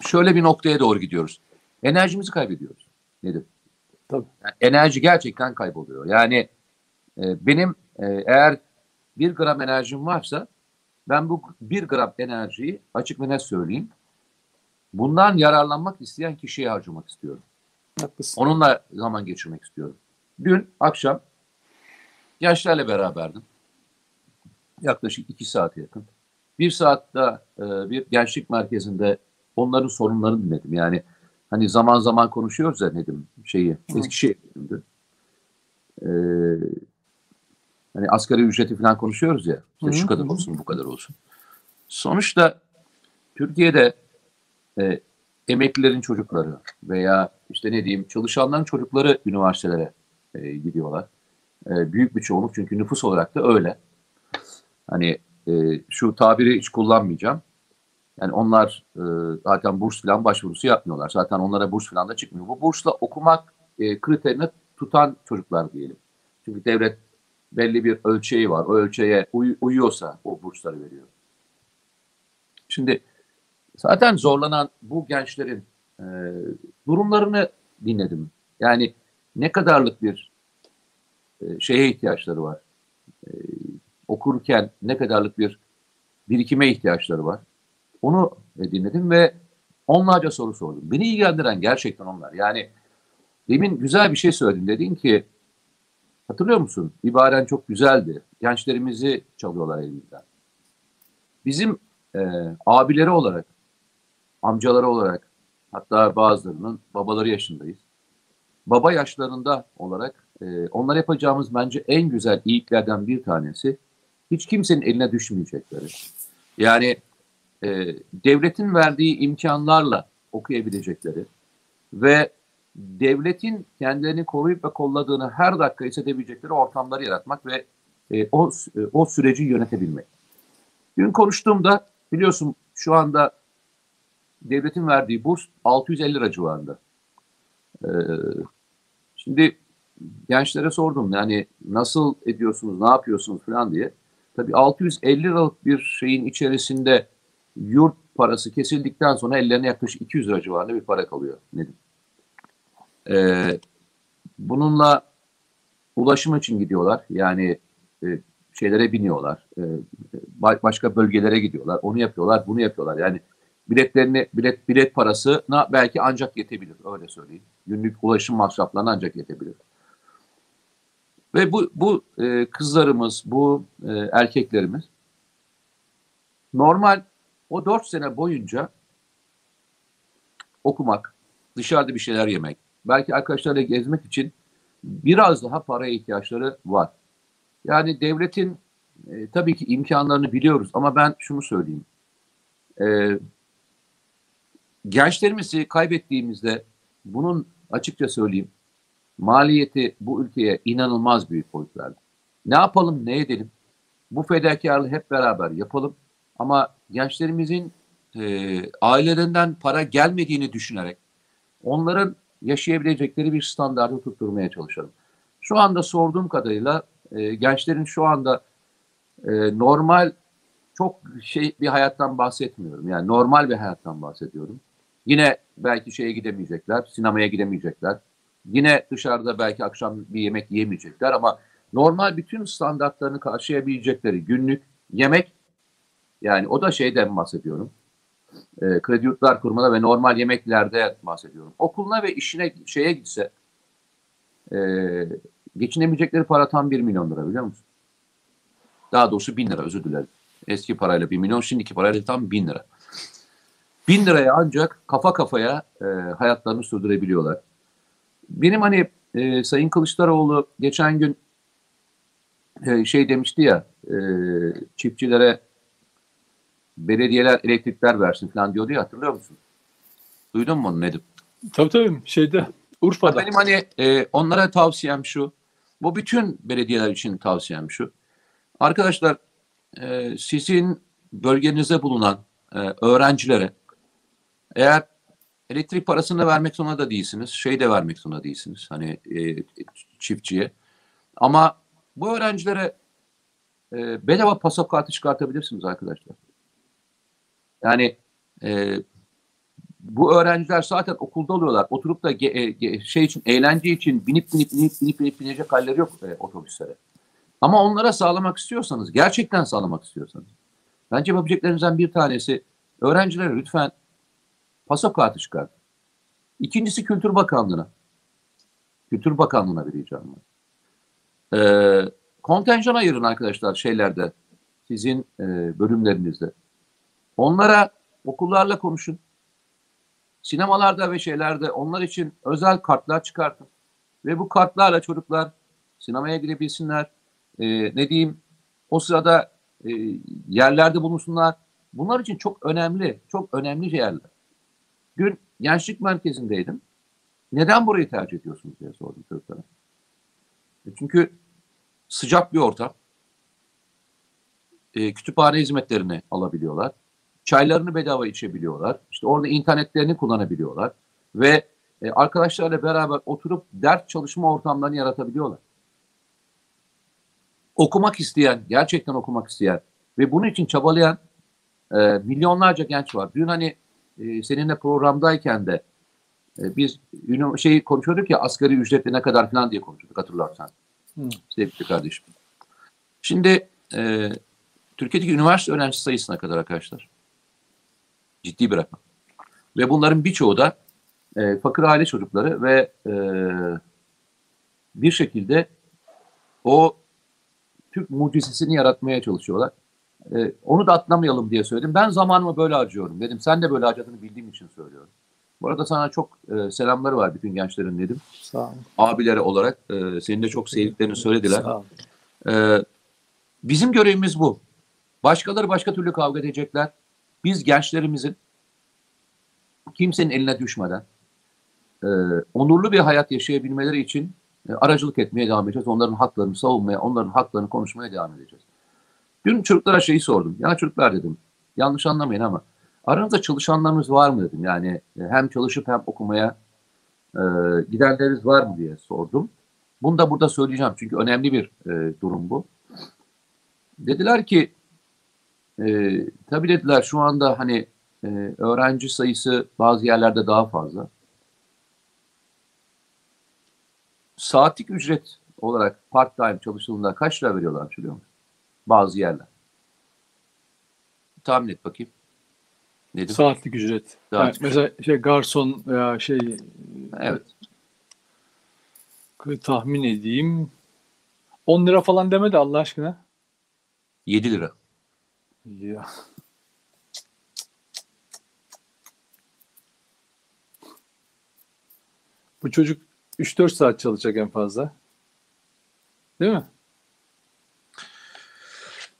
Speaker 1: şöyle bir noktaya doğru gidiyoruz. Enerjimizi kaybediyoruz. Nedir?
Speaker 2: Tabii.
Speaker 1: Yani enerji gerçekten kayboluyor. Yani e, benim e, eğer bir gram enerjim varsa ben bu bir gram enerjiyi açık ve net söyleyeyim. Bundan yararlanmak isteyen kişiye harcamak istiyorum.
Speaker 2: Haklısın.
Speaker 1: Onunla zaman geçirmek istiyorum. Dün akşam gençlerle beraberdim. Yaklaşık iki saate yakın. Bir saatte e, bir gençlik merkezinde onların sorunlarını dinledim. Yani hani zaman zaman konuşuyoruz ya Nedim şeyi. Eskişehir'de. Ee, hani asgari ücreti falan konuşuyoruz ya. İşte
Speaker 2: Hı hı,
Speaker 1: şu kadar olsun bu kadar olsun. Sonuçta Türkiye'de e, emeklilerin çocukları veya işte ne diyeyim çalışanların çocukları üniversitelere e, gidiyorlar. E, büyük bir çoğunluk çünkü nüfus olarak da öyle. Hani e, şu tabiri hiç kullanmayacağım. Yani onlar e, zaten burs falan başvurusu yapmıyorlar. Zaten onlara burs falan da çıkmıyor. Bu bursla okumak e, kriterini tutan çocuklar diyelim. Çünkü devlet belli bir ölçeği var. O ölçeğe uy- uyuyorsa o bursları veriyor. Şimdi zaten zorlanan bu gençlerin e, durumlarını dinledim. Yani ne kadarlık bir e, şeye ihtiyaçları var. E, okurken ne kadarlık bir birikime ihtiyaçları var. Onu e, dinledim ve onlarca soru sordum. Beni ilgilendiren gerçekten onlar. Yani demin güzel bir şey söyledin. Dedin ki hatırlıyor musun? İbaren çok güzeldi. Gençlerimizi çalıyorlar elimizden. Bizim e, abileri olarak, amcaları olarak hatta bazılarının babaları yaşındayız. Baba yaşlarında olarak e, onlar yapacağımız bence en güzel iyiliklerden bir tanesi hiç kimsenin eline düşmeyecekleri. Yani e, devletin verdiği imkanlarla okuyabilecekleri ve devletin kendilerini koruyup ve kolladığını her dakika hissedebilecekleri ortamları yaratmak ve e, o e, o süreci yönetebilmek. Dün konuştuğumda biliyorsun şu anda devletin verdiği burs 650 lira civarında. Ee, şimdi gençlere sordum yani nasıl ediyorsunuz, ne yapıyorsunuz falan diye. Tabii 650 liralık bir şeyin içerisinde yurt parası kesildikten sonra ellerine yaklaşık 200 lira civarında bir para kalıyor. Nedim. Ee, bununla ulaşım için gidiyorlar. Yani e, şeylere biniyorlar. E, ba- başka bölgelere gidiyorlar. Onu yapıyorlar, bunu yapıyorlar. Yani biletlerini bilet bilet parasına belki ancak yetebilir öyle söyleyeyim. Günlük ulaşım masraflarına ancak yetebilir. Ve bu bu e, kızlarımız, bu e, erkeklerimiz normal o dört sene boyunca okumak, dışarıda bir şeyler yemek, belki arkadaşlarla gezmek için biraz daha paraya ihtiyaçları var. Yani devletin e, tabii ki imkanlarını biliyoruz ama ben şunu söyleyeyim. E, gençlerimizi kaybettiğimizde bunun açıkça söyleyeyim maliyeti bu ülkeye inanılmaz büyük boyutlarda. Ne yapalım ne edelim bu fedakarlığı hep beraber yapalım ama gençlerimizin e, ailelerinden para gelmediğini düşünerek onların yaşayabilecekleri bir standartı tutturmaya çalışalım. Şu anda sorduğum kadarıyla e, gençlerin şu anda e, normal çok şey bir hayattan bahsetmiyorum. Yani normal bir hayattan bahsediyorum. Yine belki şeye gidemeyecekler, sinemaya gidemeyecekler. Yine dışarıda belki akşam bir yemek yiyemeyecekler ama normal bütün standartlarını karşılayabilecekleri günlük yemek yani o da şeyden bahsediyorum. E, kredi yurtlar kurmada ve normal yemeklerde bahsediyorum. Okuluna ve işine şeye gitse e, geçinemeyecekleri para tam 1 milyon lira biliyor musun? Daha doğrusu 1000 lira özür dilerim. Eski parayla 1 milyon, şimdiki parayla tam 1000 lira. 1000 liraya ancak kafa kafaya e, hayatlarını sürdürebiliyorlar. Benim hani e, Sayın Kılıçdaroğlu geçen gün e, şey demişti ya e, çiftçilere belediyeler elektrikler versin falan diyordu ya hatırlıyor musun? Duydun mu onu Nedim?
Speaker 2: Tabii tabii şeyde Urfa'da.
Speaker 1: Benim hani e, onlara tavsiyem şu. bu bütün belediyeler için tavsiyem şu. Arkadaşlar e, sizin bölgenizde bulunan e, öğrencilere eğer elektrik parasını vermek zorunda da değilsiniz, şey de vermek zorunda değilsiniz hani e, çiftçiye. Ama bu öğrencilere e, bedava pasok kartı çıkartabilirsiniz arkadaşlar. Yani e, bu öğrenciler zaten okulda oluyorlar. Oturup da ge, e, ge, şey için eğlence için binip binip binip binip, binip binecek halleri yok e, otobüslere. Ama onlara sağlamak istiyorsanız, gerçekten sağlamak istiyorsanız, bence yapabileceklerinizden bir tanesi öğrencilere lütfen pasok kartı çıkartın. İkincisi Kültür Bakanlığı'na. Kültür Bakanlığı'na vereceğim ben. Ee, kontenjan ayırın arkadaşlar şeylerde, sizin e, bölümlerinizde. Onlara okullarla konuşun. Sinemalarda ve şeylerde onlar için özel kartlar çıkartın. Ve bu kartlarla çocuklar sinemaya girebilsinler. Ee, ne diyeyim o sırada e, yerlerde bulunsunlar. Bunlar için çok önemli, çok önemli yerler. Dün gençlik merkezindeydim. Neden burayı tercih ediyorsunuz diye sordum çocuklara. E çünkü sıcak bir ortam. E, kütüphane hizmetlerini alabiliyorlar. Çaylarını bedava içebiliyorlar. İşte orada internetlerini kullanabiliyorlar. Ve e, arkadaşlarla beraber oturup ders çalışma ortamlarını yaratabiliyorlar. Okumak isteyen, gerçekten okumak isteyen ve bunun için çabalayan e, milyonlarca genç var. Dün hani e, seninle programdayken de e, biz şeyi konuşuyorduk ya asgari ücretle ne kadar falan diye konuşuyorduk hatırlarsan. Hmm. Sevgili kardeşim. Şimdi e, Türkiye'deki üniversite öğrenci sayısına kadar arkadaşlar. Ciddi bir rakam. Ve bunların birçoğu da e, fakir aile çocukları ve e, bir şekilde o Türk mucizesini yaratmaya çalışıyorlar. E, onu da atlamayalım diye söyledim. Ben zamanımı böyle harcıyorum dedim. Sen de böyle harcadığını bildiğim için söylüyorum. Bu arada sana çok e, selamları var bütün gençlerin dedim.
Speaker 2: Sağ olun.
Speaker 1: Abileri olarak e, senin de çok sevdiklerini söylediler. Sağ olun. E, bizim görevimiz bu. Başkaları başka türlü kavga edecekler. Biz gençlerimizin kimsenin eline düşmeden e, onurlu bir hayat yaşayabilmeleri için e, aracılık etmeye devam edeceğiz. Onların haklarını savunmaya, onların haklarını konuşmaya devam edeceğiz. Dün çocuklara şeyi sordum. Ya çocuklar dedim, yanlış anlamayın ama aranızda çalışanlarınız var mı dedim. Yani e, hem çalışıp hem okumaya e, gidenleriniz var mı diye sordum. Bunu da burada söyleyeceğim çünkü önemli bir e, durum bu. Dediler ki, e, tabii dediler şu anda hani e, öğrenci sayısı bazı yerlerde daha fazla. Saatlik ücret olarak part time çalışıldığında kaç lira veriyorlar biliyor musun? Bazı yerler. Tahmin et bakayım.
Speaker 2: Nedir? Saatlik ücret. Yani mesela şey garson veya şey
Speaker 1: Evet.
Speaker 2: Tahmin edeyim. 10 lira falan demedi Allah aşkına.
Speaker 1: 7 lira.
Speaker 2: Ya. Bu çocuk 3-4 saat çalışacak en fazla. Değil mi?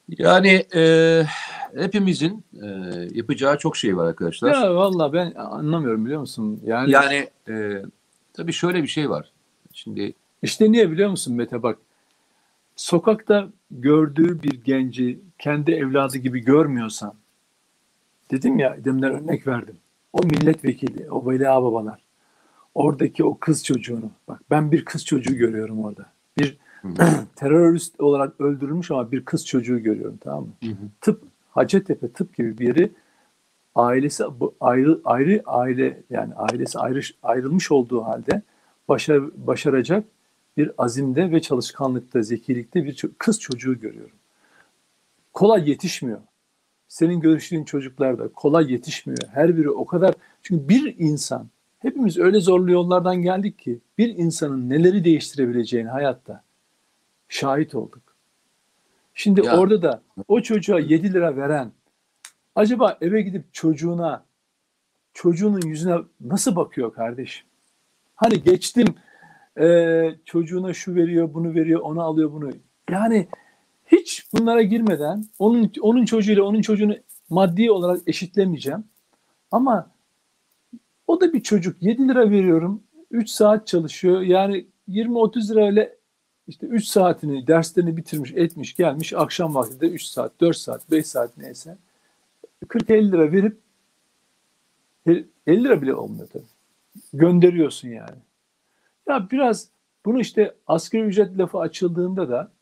Speaker 1: Yani e, hepimizin e, yapacağı çok şey var arkadaşlar.
Speaker 2: Ya valla ben anlamıyorum biliyor musun?
Speaker 1: Yani yani e, tabii şöyle bir şey var. Şimdi
Speaker 2: işte niye biliyor musun Mete bak. Sokakta gördüğü bir genci kendi evladı gibi görmüyorsan dedim ya demler örnek verdim. O milletvekili, o veli babalar. Oradaki o kız çocuğunu. Bak ben bir kız çocuğu görüyorum orada. Bir <clears throat> terörist olarak öldürülmüş ama bir kız çocuğu görüyorum tamam mı? Hı hı. Tıp Hacettepe tıp gibi bir yeri ailesi ayrı ayrı aile yani ailesi ayrı, ayrılmış olduğu halde başar, başaracak bir azimde ve çalışkanlıkta, zekilikte bir kız çocuğu görüyorum. Kolay yetişmiyor. Senin görüştüğün çocuklar da kolay yetişmiyor. Her biri o kadar çünkü bir insan hepimiz öyle zorlu yollardan geldik ki bir insanın neleri değiştirebileceğini hayatta şahit olduk. Şimdi ya. orada da o çocuğa 7 lira veren acaba eve gidip çocuğuna çocuğunun yüzüne nasıl bakıyor kardeşim? Hani geçtim e, çocuğuna şu veriyor, bunu veriyor, onu alıyor, bunu. Yani hiç bunlara girmeden onun onun çocuğuyla onun çocuğunu maddi olarak eşitlemeyeceğim. Ama o da bir çocuk. 7 lira veriyorum. 3 saat çalışıyor. Yani 20-30 lira öyle işte 3 saatini derslerini bitirmiş etmiş gelmiş akşam vakti de 3 saat 4 saat 5 saat neyse 40-50 lira verip 50 lira bile olmuyor tabii. Gönderiyorsun yani. Ya biraz bunu işte asgari ücret lafı açıldığında da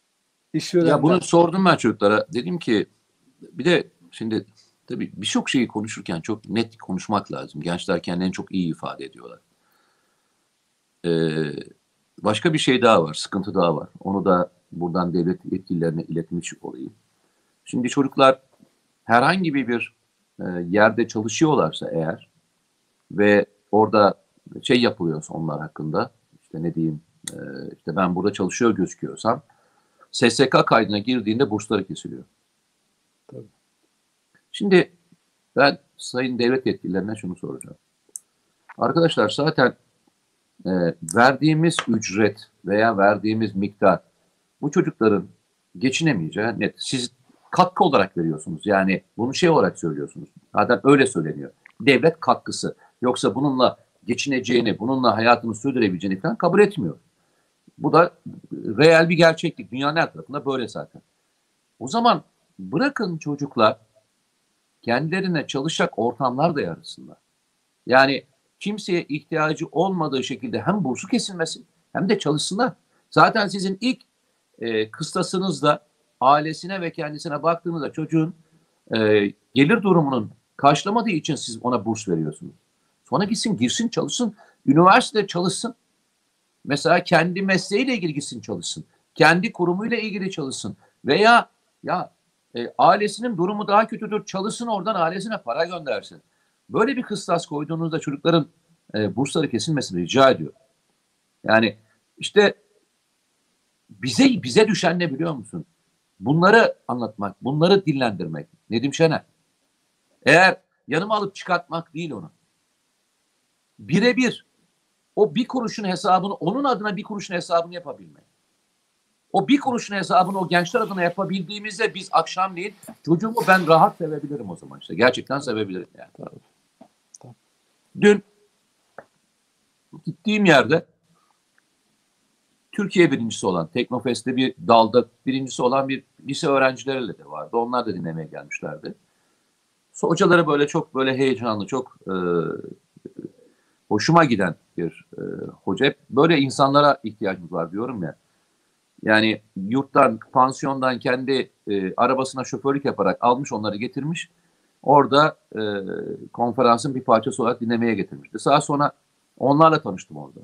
Speaker 2: işverenler...
Speaker 1: Ya bunu sordum ben çocuklara. Dedim ki bir de şimdi tabii birçok şeyi konuşurken çok net konuşmak lazım. Gençler kendilerini çok iyi ifade ediyorlar. Ee, başka bir şey daha var, sıkıntı daha var. Onu da buradan devlet yetkililerine iletmiş olayım. Şimdi çocuklar herhangi bir e, yerde çalışıyorlarsa eğer ve orada şey yapılıyorsa onlar hakkında işte ne diyeyim e, işte ben burada çalışıyor gözüküyorsam SSK kaydına girdiğinde bursları kesiliyor.
Speaker 2: Tabii.
Speaker 1: Şimdi ben sayın devlet yetkililerine şunu soracağım. Arkadaşlar zaten e, verdiğimiz ücret veya verdiğimiz miktar bu çocukların geçinemeyeceği net. Siz katkı olarak veriyorsunuz. Yani bunu şey olarak söylüyorsunuz. Zaten öyle söyleniyor. Devlet katkısı. Yoksa bununla geçineceğini, bununla hayatını sürdürebileceğini falan kabul etmiyor. Bu da reel bir gerçeklik. Dünyanın her tarafında böyle zaten. O zaman bırakın çocuklar kendilerine çalışacak ortamlar da yarasınlar. Yani kimseye ihtiyacı olmadığı şekilde hem bursu kesilmesin hem de çalışsınlar. Zaten sizin ilk e, kıstasınızda ailesine ve kendisine baktığınızda çocuğun e, gelir durumunun karşılamadığı için siz ona burs veriyorsunuz. Sonra gitsin girsin çalışsın. Üniversitede çalışsın. Mesela kendi mesleğiyle ilgili gitsin çalışsın. Kendi kurumuyla ilgili çalışsın. Veya ya e, ailesinin durumu daha kötüdür çalışsın oradan ailesine para göndersin. Böyle bir kıstas koyduğunuzda çocukların e, bursları kesilmesini rica ediyor. Yani işte bize bize düşen ne biliyor musun? Bunları anlatmak, bunları dillendirmek. Nedim Şener. Eğer yanıma alıp çıkartmak değil onu. Birebir o bir kuruşun hesabını, onun adına bir kuruşun hesabını yapabilmek. O bir kuruşun hesabını o gençler adına yapabildiğimizde biz akşamleyin çocuğumu ben rahat sevebilirim o zaman işte. Gerçekten sevebilirim yani. Dün gittiğim yerde Türkiye birincisi olan Teknofest'te bir dalda birincisi olan bir lise öğrencileriyle de vardı. Onlar da dinlemeye gelmişlerdi. So, hocaları böyle çok böyle heyecanlı, çok e, hoşuma giden bir e, hoca. Hep böyle insanlara ihtiyacımız var diyorum ya. Yani yurttan, pansiyondan kendi e, arabasına şoförlük yaparak almış onları getirmiş. Orada e, konferansın bir parçası olarak dinlemeye getirmişti. Daha sonra onlarla tanıştım orada.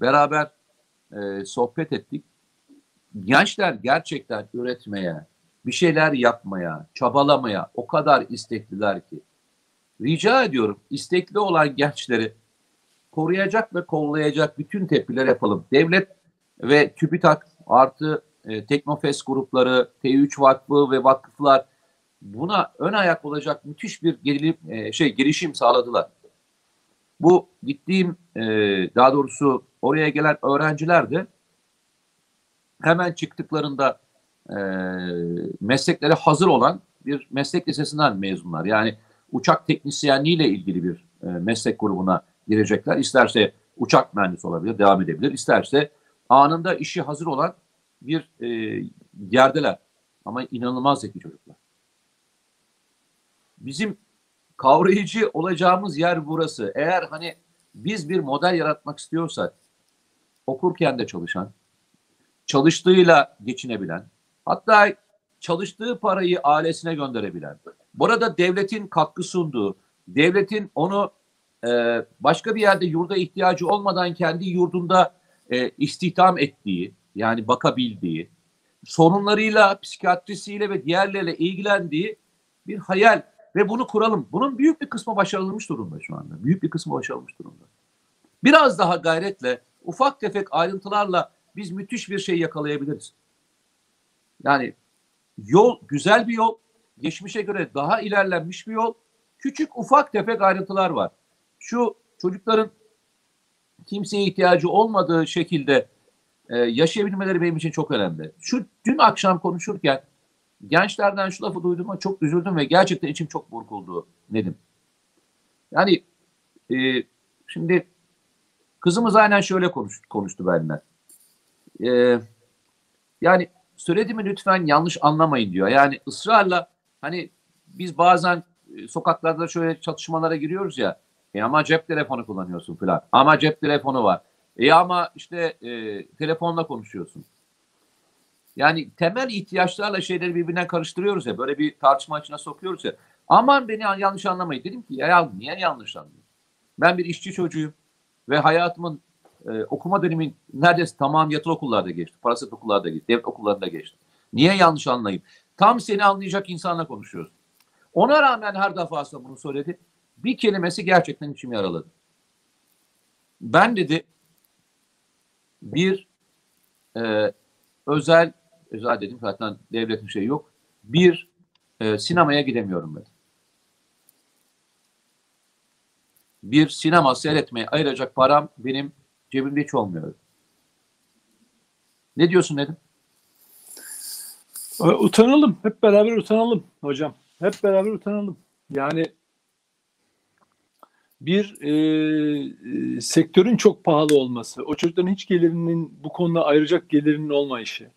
Speaker 1: Beraber e, sohbet ettik. Gençler gerçekten üretmeye, bir şeyler yapmaya, çabalamaya o kadar istekliler ki. Rica ediyorum istekli olan gençleri koruyacak ve kollayacak bütün tepkiler yapalım. Devlet ve TÜBİTAK artı e, Teknofest grupları, T3 Vakfı ve vakıflar buna ön ayak olacak müthiş bir gerilim, e, şey girişim sağladılar. Bu gittiğim e, daha doğrusu oraya gelen öğrenciler de hemen çıktıklarında e, mesleklere hazır olan bir meslek lisesinden mezunlar. Yani uçak teknisyenliğiyle ilgili bir e, meslek grubuna girecekler. İsterse uçak mühendisi olabilir, devam edebilir. İsterse anında işi hazır olan bir e, yerdeler. Ama inanılmaz zeki çocuklar. Bizim kavrayıcı olacağımız yer burası. Eğer hani biz bir model yaratmak istiyorsak okurken de çalışan, çalıştığıyla geçinebilen, hatta çalıştığı parayı ailesine gönderebilen, burada devletin katkı sunduğu, devletin onu e, başka bir yerde yurda ihtiyacı olmadan kendi yurdunda e, istihdam ettiği, yani bakabildiği, sorunlarıyla, psikiyatrisiyle ve diğerleriyle ilgilendiği bir hayal ve bunu kuralım. Bunun büyük bir kısmı başarılmış durumda şu anda. Büyük bir kısmı başarılmış durumda. Biraz daha gayretle, ufak tefek ayrıntılarla biz müthiş bir şey yakalayabiliriz. Yani yol güzel bir yol, geçmişe göre daha ilerlenmiş bir yol. Küçük ufak tefek ayrıntılar var. Şu çocukların kimseye ihtiyacı olmadığı şekilde e, yaşayabilmeleri benim için çok önemli. Şu dün akşam konuşurken gençlerden şu lafı duyduğuma çok üzüldüm ve gerçekten içim çok burkuldu Nedim. Yani e, şimdi kızımız aynen şöyle konuş, konuştu benimle. E, yani söylediğimi lütfen yanlış anlamayın diyor. Yani ısrarla hani biz bazen e, sokaklarda şöyle çatışmalara giriyoruz ya. E ama cep telefonu kullanıyorsun falan. Ama cep telefonu var. E ama işte e, telefonla konuşuyorsun. Yani temel ihtiyaçlarla şeyleri birbirine karıştırıyoruz ya. Böyle bir tartışma içine sokuyoruz ya. Aman beni yanlış anlamayın. Dedim ki ya, niye yanlış anlıyorsun? Ben bir işçi çocuğuyum ve hayatımın e, okuma dönemi neredeyse tamam yatılı okullarda geçti. Parasal okullarda geçti. Devlet okullarında geçti. Niye yanlış anlayayım? Tam seni anlayacak insanla konuşuyoruz. Ona rağmen her defasında bunu söyledi. Bir kelimesi gerçekten içimi yaraladı. Ben dedi bir e, özel özel dedim zaten devletin şeyi yok. Bir e, sinemaya gidemiyorum dedi. Bir sinema seyretmeye ayıracak param benim cebimde hiç olmuyor. Ne diyorsun Nedim?
Speaker 2: E, Utanalım. Hep beraber utanalım hocam. Hep beraber utanalım. Yani bir e, e, sektörün çok pahalı olması, o çocukların hiç gelirinin bu konuda ayıracak gelirinin olmayışı.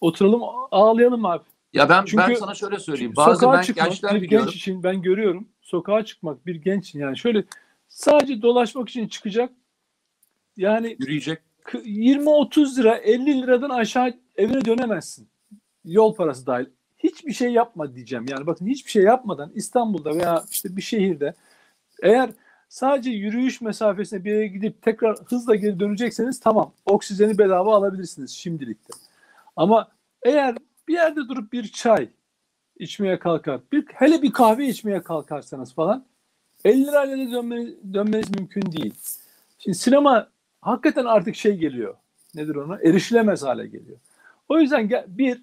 Speaker 2: Oturalım ağlayalım abi.
Speaker 1: Ya ben
Speaker 2: Çünkü
Speaker 1: ben sana şöyle söyleyeyim. Bazı
Speaker 2: sokağa
Speaker 1: ben
Speaker 2: çıkmak
Speaker 1: gençler
Speaker 2: bir
Speaker 1: biliyorum.
Speaker 2: genç için ben görüyorum. Sokağa çıkmak bir genç için yani şöyle sadece dolaşmak için çıkacak. Yani
Speaker 1: Yürüyecek.
Speaker 2: 20-30 lira 50 liradan aşağı evine dönemezsin. Yol parası dahil. Hiçbir şey yapma diyeceğim. Yani bakın hiçbir şey yapmadan İstanbul'da veya işte bir şehirde eğer sadece yürüyüş mesafesine bir yere gidip tekrar hızla geri dönecekseniz tamam. Oksijeni bedava alabilirsiniz şimdilikte. Ama eğer bir yerde durup bir çay içmeye kalkar, bir, hele bir kahve içmeye kalkarsanız falan 50 lirayla da dönmeniz, dönmeniz mümkün değil. Şimdi sinema hakikaten artık şey geliyor. Nedir ona? Erişilemez hale geliyor. O yüzden bir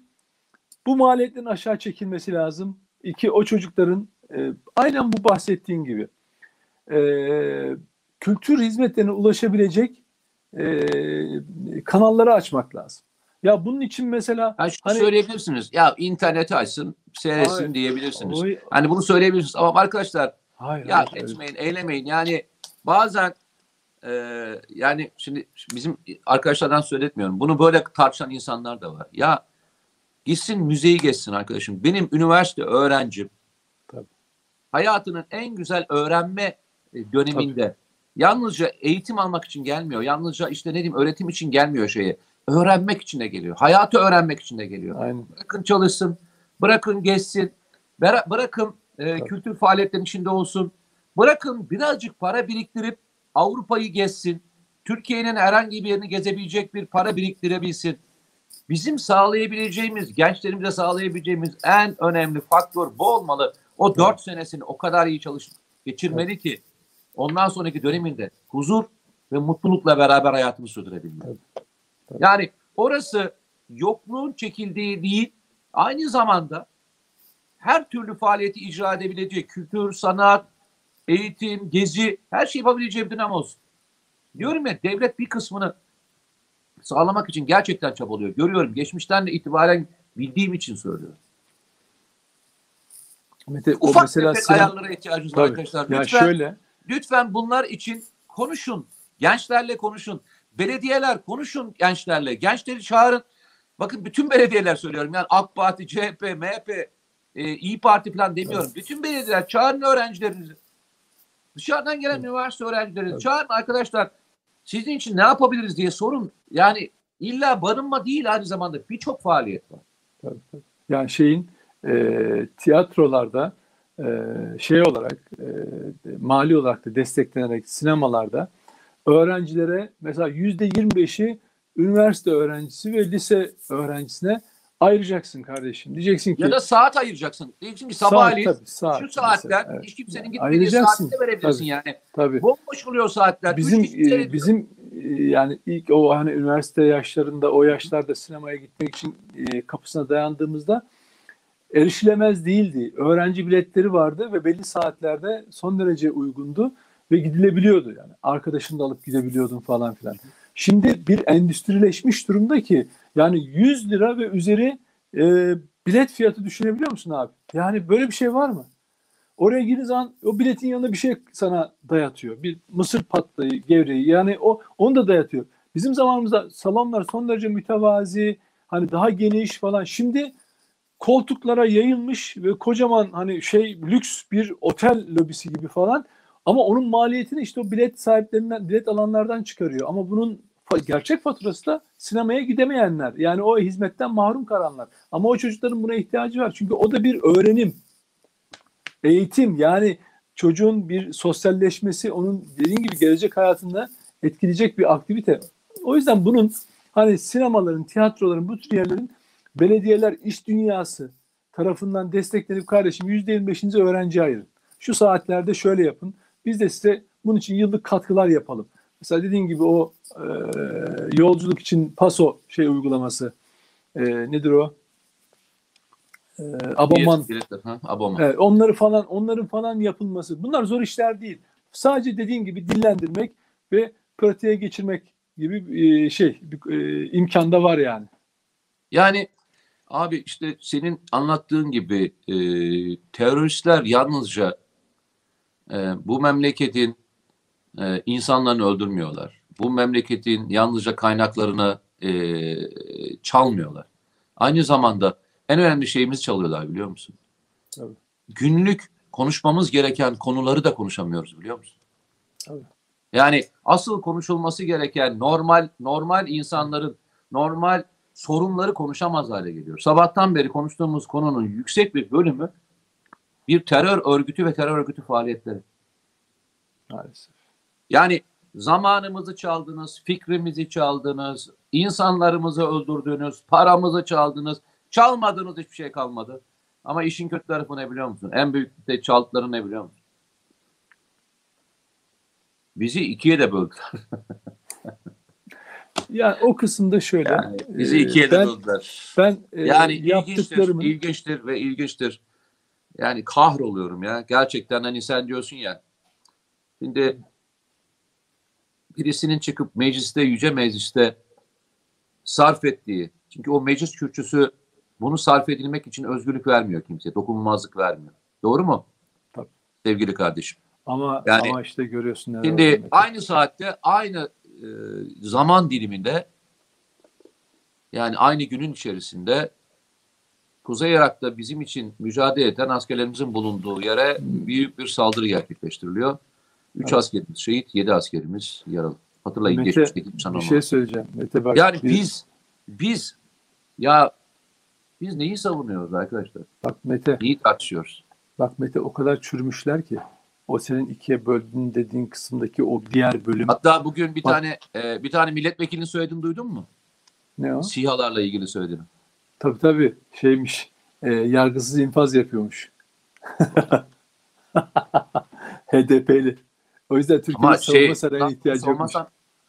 Speaker 2: bu maliyetlerin aşağı çekilmesi lazım. İki o çocukların e, aynen bu bahsettiğin gibi e, kültür hizmetlerine ulaşabilecek e, kanalları açmak lazım. Ya bunun için mesela
Speaker 1: şunu
Speaker 2: Hani-
Speaker 1: söyleyebilirsiniz. Ya interneti açsın, seyretsin
Speaker 2: Hayır.
Speaker 1: diyebilirsiniz.
Speaker 2: Oy-
Speaker 1: Hani bunu söyleyebilirsiniz. Ama arkadaşlar
Speaker 2: hayır,
Speaker 1: ya
Speaker 2: hayır, hayır.
Speaker 1: etmeyin, eylemeyin. Yani bazen e, yani şimdi bizim arkadaşlardan söyletmiyorum. Bunu böyle tartışan insanlar da var. Ya gitsin müzeyi geçsin arkadaşım. Benim üniversite öğrencim
Speaker 2: Tabii.
Speaker 1: hayatının en güzel öğrenme e, döneminde yalnızca eğitim almak için gelmiyor. Yalnızca işte ne diyeyim öğretim için gelmiyor şeye. Öğrenmek için de geliyor. Hayatı öğrenmek için de geliyor.
Speaker 2: Aynen.
Speaker 1: Bırakın çalışsın, bırakın geçsin, bıra- bırakın e,
Speaker 2: Tabii.
Speaker 1: kültür faaliyetlerinin içinde olsun. Bırakın birazcık para biriktirip Avrupa'yı gezsin. Türkiye'nin herhangi bir yerini gezebilecek bir para biriktirebilsin. Bizim sağlayabileceğimiz, gençlerimize sağlayabileceğimiz en önemli faktör bu olmalı. O dört senesini o kadar iyi çalış geçirmeli ki ondan sonraki döneminde huzur ve mutlulukla beraber hayatını sürdürebilmeli.
Speaker 2: Tabii.
Speaker 1: Yani orası yokluğun çekildiği değil, aynı zamanda her türlü faaliyeti icra edebileceği kültür, sanat, eğitim, gezi her şey yapabileceği bir dönem olsun. Diyorum ya devlet bir kısmını sağlamak için gerçekten çabalıyor. Görüyorum. Geçmişten de itibaren bildiğim için söylüyorum.
Speaker 2: Mete, o
Speaker 1: Ufak
Speaker 2: mesela
Speaker 1: tefek ayarlara ihtiyacımız var arkadaşlar.
Speaker 2: Ya
Speaker 1: Lütfen,
Speaker 2: şöyle
Speaker 1: lütfen bunlar için konuşun. Gençlerle konuşun. Belediyeler konuşun gençlerle. Gençleri çağırın. Bakın bütün belediyeler söylüyorum. Yani AK Parti, CHP, MHP, e, İyi Parti falan demiyorum. Bütün belediyeler çağırın öğrencilerinizi. Dışarıdan gelen üniversite öğrencileri
Speaker 2: Tabii.
Speaker 1: çağırın arkadaşlar. Sizin için ne yapabiliriz diye sorun. Yani illa barınma değil aynı zamanda birçok faaliyet var.
Speaker 2: Tabii, tabii. Yani şeyin e, tiyatrolarda şey olarak e, mali olarak da desteklenerek sinemalarda öğrencilere mesela yüzde 25'i üniversite öğrencisi ve lise öğrencisine ayıracaksın kardeşim. Diyeceksin ki
Speaker 1: Ya da saat ayıracaksın. Diyeceksin ki
Speaker 2: saat,
Speaker 1: sabahleyin
Speaker 2: tabii, saat
Speaker 1: şu saatler
Speaker 2: mesela, evet.
Speaker 1: hiç kimsenin gitmediği saatte verebilirsin
Speaker 2: Tabii.
Speaker 1: yani.
Speaker 2: Tabii.
Speaker 1: Bomboş oluyor saatler.
Speaker 2: Bizim e, bizim e, yani ilk o hani üniversite yaşlarında o yaşlarda sinemaya gitmek için e, kapısına dayandığımızda erişilemez değildi. Öğrenci biletleri vardı ve belli saatlerde son derece uygundu ve gidilebiliyordu yani. Arkadaşını da alıp gidebiliyordun falan filan. Şimdi bir endüstrileşmiş durumda ki yani 100 lira ve üzeri e, bilet fiyatı düşünebiliyor musun abi? Yani böyle bir şey var mı? Oraya girdiğin zaman o biletin yanında bir şey sana dayatıyor. Bir mısır patlayı, gevreği yani o onu da dayatıyor. Bizim zamanımızda salonlar son derece mütevazi. Hani daha geniş falan. Şimdi koltuklara yayılmış ve kocaman hani şey lüks bir otel lobisi gibi falan. Ama onun maliyetini işte o bilet sahiplerinden, bilet alanlardan çıkarıyor. Ama bunun gerçek faturası da sinemaya gidemeyenler. Yani o hizmetten mahrum kalanlar. Ama o çocukların buna ihtiyacı var. Çünkü o da bir öğrenim. Eğitim yani çocuğun bir sosyalleşmesi onun dediğin gibi gelecek hayatında etkileyecek bir aktivite. O yüzden bunun hani sinemaların, tiyatroların, bu tür yerlerin belediyeler, iş dünyası tarafından desteklenip kardeşim %25'inizi öğrenci ayırın. Şu saatlerde şöyle yapın. Biz de size bunun için yıllık katkılar yapalım. Mesela dediğin gibi o e, yolculuk için paso şey uygulaması e, nedir o? E, abonman
Speaker 1: ha, abonman.
Speaker 2: Evet, onları falan onların falan yapılması. Bunlar zor işler değil. Sadece dediğin gibi dillendirmek ve pratiğe geçirmek gibi bir şey bir, e, imkan da var yani.
Speaker 1: Yani abi işte senin anlattığın gibi e, teröristler yalnızca e, bu memleketin e, insanlarını öldürmüyorlar. Bu memleketin yalnızca kaynaklarını e, çalmıyorlar. Aynı zamanda en önemli şeyimiz çalıyorlar biliyor musun?
Speaker 2: Tabii.
Speaker 1: Günlük konuşmamız gereken konuları da konuşamıyoruz biliyor musun?
Speaker 2: Tabii.
Speaker 1: Yani asıl konuşulması gereken normal normal insanların normal sorunları konuşamaz hale geliyor. Sabahtan beri konuştuğumuz konunun yüksek bir bölümü bir terör örgütü ve terör örgütü faaliyetleri.
Speaker 2: Maalesef.
Speaker 1: Yani zamanımızı çaldınız, fikrimizi çaldınız, insanlarımızı öldürdünüz, paramızı çaldınız. Çalmadığınız hiçbir şey kalmadı. Ama işin kötü tarafı ne biliyor musun? En büyük de çaldıkları ne biliyor musun? Bizi ikiye de böldüler. <laughs>
Speaker 2: Yani o kısımda şöyle.
Speaker 1: Yani bizi
Speaker 2: e,
Speaker 1: ikiye de
Speaker 2: ben,
Speaker 1: böldüler.
Speaker 2: ben e,
Speaker 1: Yani ilginçtir,
Speaker 2: yaptıklarımın
Speaker 1: ilginçtir ve ilginçtir. Yani kahroluyorum ya. Gerçekten hani sen diyorsun ya. Şimdi birisinin çıkıp mecliste, yüce mecliste sarf ettiği, çünkü o meclis kürsüsü bunu sarf edilmek için özgürlük vermiyor kimseye, dokunulmazlık vermiyor. Doğru mu?
Speaker 2: Tabii.
Speaker 1: Sevgili kardeşim.
Speaker 2: ama
Speaker 1: Yani-
Speaker 2: ama işte görüyorsun
Speaker 1: Şimdi aynı saatte aynı e, zaman diliminde yani aynı günün içerisinde Kuzey Irak'ta bizim için mücadele eden askerlerimizin bulunduğu yere büyük bir saldırı gerçekleştiriliyor. 3
Speaker 2: Evet.
Speaker 1: askerimiz şehit, 7 askerimiz yaralı. Hatırlayın
Speaker 2: Mete,
Speaker 1: geçmişteki bir
Speaker 2: bir şey söyleyeceğim. Mete bak,
Speaker 1: Yani
Speaker 2: bir-
Speaker 1: biz biz ya biz neyi savunuyoruz arkadaşlar?
Speaker 2: bak Mete
Speaker 1: Neyi tartışıyoruz?
Speaker 2: Bak Mete o kadar çürümüşler ki o senin ikiye böldüğün dediğin kısımdaki o diğer bölüm
Speaker 1: Hatta bugün bir
Speaker 2: Bak-
Speaker 1: tane e, bir tane milletvekilinin söylediğini duydun mu?
Speaker 2: ne o?
Speaker 1: SİHA'larla ilgili söylediğini.
Speaker 2: Tabii tabii şeymiş e, yargısız infaz yapıyormuş. <laughs> HDP'li. O yüzden Türkiye'nin savunma
Speaker 1: şey,
Speaker 2: sarayına ihtiyacı
Speaker 1: savunma,
Speaker 2: yokmuş.
Speaker 1: san-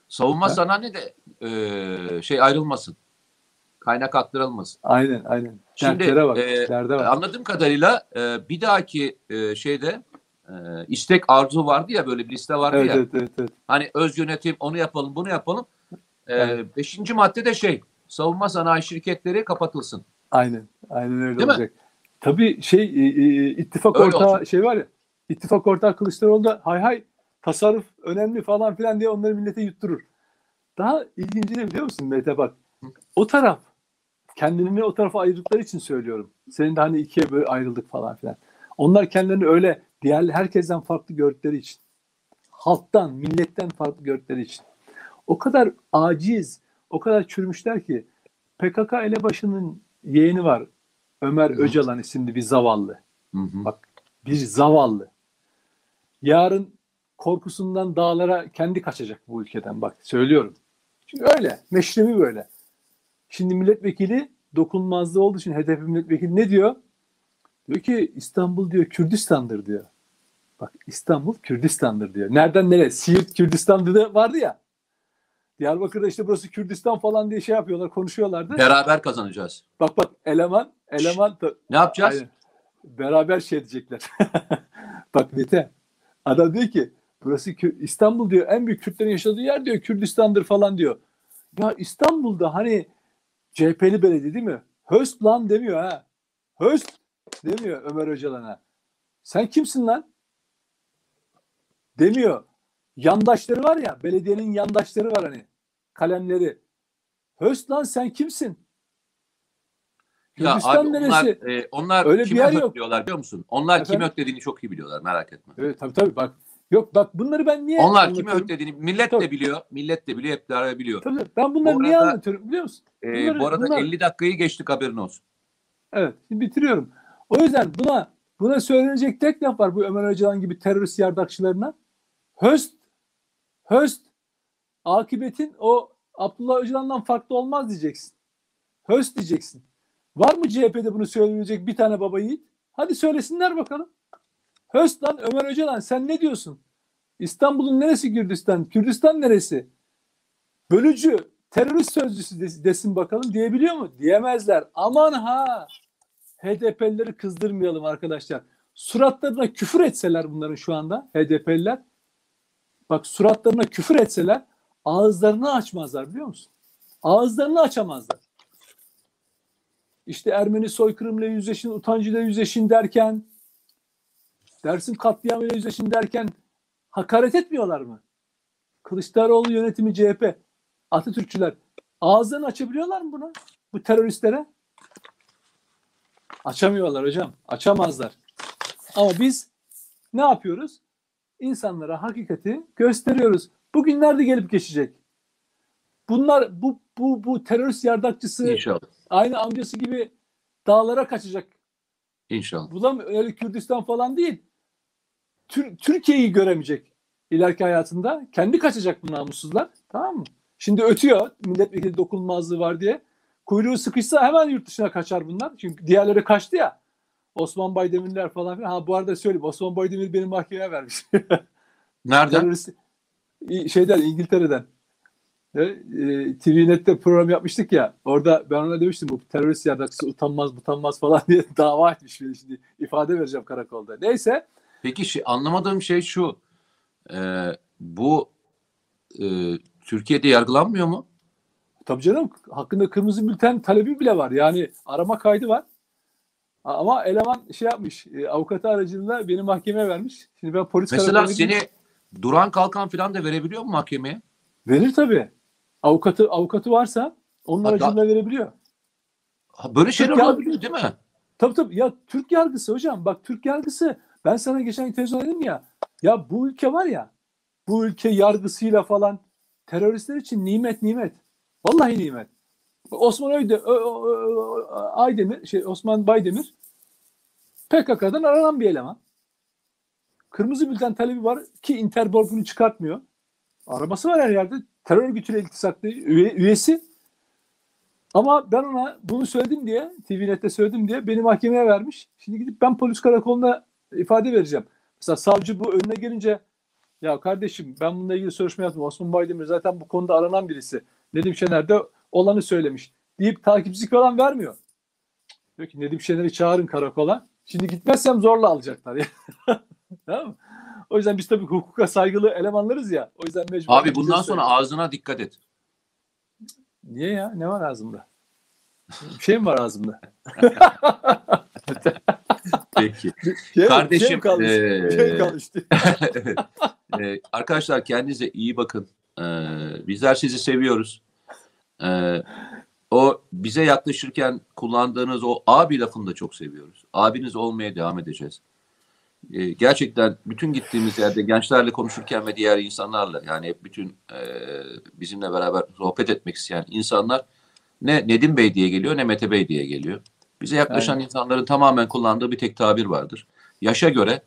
Speaker 1: savunma
Speaker 2: Ha?
Speaker 1: sanayi de e, şey ayrılmasın. Kaynak aktarılmasın.
Speaker 2: Aynen aynen.
Speaker 1: Şimdi,
Speaker 2: Dertlere bak.
Speaker 1: e. Anladığım kadarıyla e, bir dahaki e, şeyde e, istek arzu vardı ya böyle bir liste vardı
Speaker 2: Evet,
Speaker 1: ya.
Speaker 2: evet evet evet.
Speaker 1: Hani öz yönetim onu yapalım bunu yapalım. E,
Speaker 2: Evet.
Speaker 1: Beşinci madde de şey savunma sanayi şirketleri kapatılsın.
Speaker 2: Aynen. Aynen öyle
Speaker 1: Değil mi?
Speaker 2: olacak. Tabii şey e, e, ittifak
Speaker 1: Öyle
Speaker 2: ortağı şey var ya. İttifak ortağı Kılıçdaroğlu da hay hay tasarruf önemli falan filan diye onları millete yutturur. Daha ilginci ne biliyor musun Mete bak. O taraf kendini o tarafa ayırdıkları için söylüyorum. Senin de hani ikiye böyle ayrıldık falan filan. Onlar kendilerini öyle diğer herkesten farklı gördükleri için. Halktan, milletten farklı gördükleri için. O kadar aciz, o kadar çürümüşler ki PKK elebaşının yeğeni var. Ömer
Speaker 1: Hı hı.
Speaker 2: Öcalan isimli bir zavallı.
Speaker 1: Hı hı.
Speaker 2: Bak bir zavallı. Yarın korkusundan dağlara kendi kaçacak bu ülkeden bak söylüyorum. Çünkü öyle. Meşrebi böyle. Şimdi milletvekili dokunmazlığı olduğu için HDP milletvekili ne diyor? Diyor ki İstanbul diyor Kürdistan'dır diyor. Bak İstanbul Kürdistan'dır diyor. Nereden nereye? Siirt Kürdistan'da da vardı ya. Diyarbakır'da işte burası Kürdistan falan diye şey yapıyorlar, konuşuyorlardı.
Speaker 1: Beraber kazanacağız.
Speaker 2: Bak bak eleman, eleman da-
Speaker 1: Ne yapacağız?
Speaker 2: Aynen. Beraber şey diyecekler. <laughs> Bak Mete. Adam diyor ki burası İstanbul diyor en büyük Kürtlerin yaşadığı yer diyor Kürdistan'dır falan diyor. Ya İstanbul'da hani CHP'li belediye değil mi? Höst lan demiyor ha. Höst demiyor Ömer Öcalan'a. Sen kimsin lan? Demiyor. Yandaşları var ya belediyenin yandaşları var hani. Kalemleri. Höst lan sen kimsin?
Speaker 1: Ya
Speaker 2: Kürdistan
Speaker 1: abi onlar,
Speaker 2: neresi?
Speaker 1: e, onlar
Speaker 2: Öyle bir
Speaker 1: kime
Speaker 2: yer yok.
Speaker 1: höklüyorlar biliyor musun? Onlar
Speaker 2: Efendim?
Speaker 1: kime höklediğini çok iyi biliyorlar merak etme.
Speaker 2: Evet tabii tabii bak. Yok bak bunları ben niye
Speaker 1: Onlar kime
Speaker 2: anlatıyorum?
Speaker 1: millet
Speaker 2: Tabii.
Speaker 1: de biliyor. Millet de biliyor. Hep beraber biliyor.
Speaker 2: Tabii tabii. ben bunları
Speaker 1: Bu
Speaker 2: niye
Speaker 1: arada-
Speaker 2: anlatıyorum biliyor musun?
Speaker 1: E,
Speaker 2: Bunları-
Speaker 1: bu arada
Speaker 2: bunlar-
Speaker 1: 50 dakikayı geçtik haberin olsun.
Speaker 2: Evet şimdi bitiriyorum. O yüzden buna buna söylenecek tek laf var bu Ömer Öcalan gibi terörist yardakçılarına. Höst höst akıbetin o Abdullah Öcalan'dan farklı olmaz diyeceksin. Höst diyeceksin. Var mı CHP'de bunu söyleyecek bir tane baba yiğit? Hadi söylesinler bakalım. Höst lan Ömer Öcalan sen ne diyorsun? İstanbul'un neresi Kürdistan? Kürdistan neresi? Bölücü, terörist sözcüsü des- desin bakalım diyebiliyor mu? Diyemezler. Aman ha! HDP'lileri kızdırmayalım arkadaşlar. Suratlarına küfür etseler bunların şu anda HDP'liler. Bak suratlarına küfür etseler ağızlarını açmazlar biliyor musun? Ağızlarını açamazlar. İşte Ermeni soykırımla yüzleşin, utancıyla yüzleşin derken Dersim katliamıyla yüzleşin derken hakaret etmiyorlar mı? Kılıçdaroğlu yönetimi CHP, Atatürkçüler ağızlarını açabiliyorlar mı buna? Bu teröristlere? Açamıyorlar hocam. Açamazlar. Ama biz ne yapıyoruz? İnsanlara hakikati gösteriyoruz. Bugünler de gelip geçecek. Bunlar bu bu bu terörist yardakçısı
Speaker 1: İnşallah.
Speaker 2: aynı amcası gibi dağlara kaçacak.
Speaker 1: İnşallah.
Speaker 2: Bulam öyle Kürdistan falan değil. Tür- Türkiye'yi göremeyecek ileriki hayatında. Kendi kaçacak bu namussuzlar. Tamam mı? Şimdi ötüyor milletvekili dokunulmazlığı var diye. Kuyruğu sıkışsa hemen yurt dışına kaçar bunlar. Çünkü diğerleri kaçtı ya. Osman Baydemirler falan filan. Ha bu arada söyleyeyim. Osman Baydemir benim mahkemeye vermiş. <laughs>
Speaker 1: Nereden?
Speaker 2: Terörist şeyden İngiltere'den. E, e, TVNet'te program yapmıştık ya. Orada ben ona demiştim bu terörist yardakçısı utanmaz utanmaz falan <laughs> diye dava etmiş beni şimdi. ifade vereceğim karakolda. Neyse.
Speaker 1: Peki şey, anlamadığım şey şu. E, bu e, Türkiye'de yargılanmıyor mu?
Speaker 2: Tabii canım hakkında kırmızı bülten talebi bile var. Yani arama kaydı var. Ama eleman şey yapmış. E, avukatı aracılığıyla beni mahkemeye vermiş. Şimdi ben polis
Speaker 1: Mesela
Speaker 2: gidip-
Speaker 1: seni duran kalkan falan da verebiliyor mu mahkemeye?
Speaker 2: verir tabii. Avukatı avukatı varsa onun
Speaker 1: Ha, da-
Speaker 2: aracılığıyla verebiliyor.
Speaker 1: Ha, böyle şeyler
Speaker 2: Türk
Speaker 1: olabiliyor değil mi?
Speaker 2: Tabii tabii. Ya Türk yargısı hocam. Bak Türk yargısı. Ben sana geçen televizyon dedim ya. Ya bu ülke var ya. Bu ülke yargısıyla falan teröristler için nimet nimet. Vallahi nimet. Osman Öde, Ö- Ö- Ö- Aydemir, şey Osman Baydemir PKK'dan aranan bir eleman. Kırmızı bülten talebi var ki Interpol bunu çıkartmıyor. Araması var her yerde. Terör örgütüyle iltisaklı üye- üyesi. Ama ben ona bunu söyledim diye, TVNet'te söyledim diye beni mahkemeye vermiş. Şimdi gidip ben polis karakoluna ifade vereceğim. Mesela savcı bu önüne gelince ya kardeşim ben bununla ilgili soruşturma yaptım. Osman Baydemir zaten bu konuda aranan birisi. Nedim Şener de olanı söylemiş. Deyip takipçilik falan vermiyor. Diyor ki Nedim Şener'i çağırın karakola. Şimdi gitmezsem zorla alacaklar. <laughs> tamam mı? O yüzden biz tabii hukuka saygılı elemanlarız ya. O yüzden mecbur.
Speaker 1: Abi bundan sonra ağzına dikkat et.
Speaker 2: Niye ya? Ne var ağzımda? Bir şey mi var ağzımda? <laughs>
Speaker 1: Peki. <laughs>
Speaker 2: Şey,
Speaker 1: Kardeşim,
Speaker 2: şey kalmış?
Speaker 1: eee,
Speaker 2: Şey.
Speaker 1: Ee, arkadaşlar kendinize iyi bakın. Ee, bizler sizi seviyoruz. Ee, o bize yaklaşırken kullandığınız o abi lafını da çok seviyoruz. Abiniz olmaya devam edeceğiz. Ee, gerçekten bütün gittiğimiz yerde gençlerle konuşurken ve diğer insanlarla yani hep bütün e, bizimle beraber sohbet etmek isteyen insanlar ne Nedim Bey diye geliyor ne Mete Bey diye geliyor. Bize yaklaşan
Speaker 2: Aynen.
Speaker 1: insanların tamamen kullandığı bir tek tabir vardır. Yaşa göre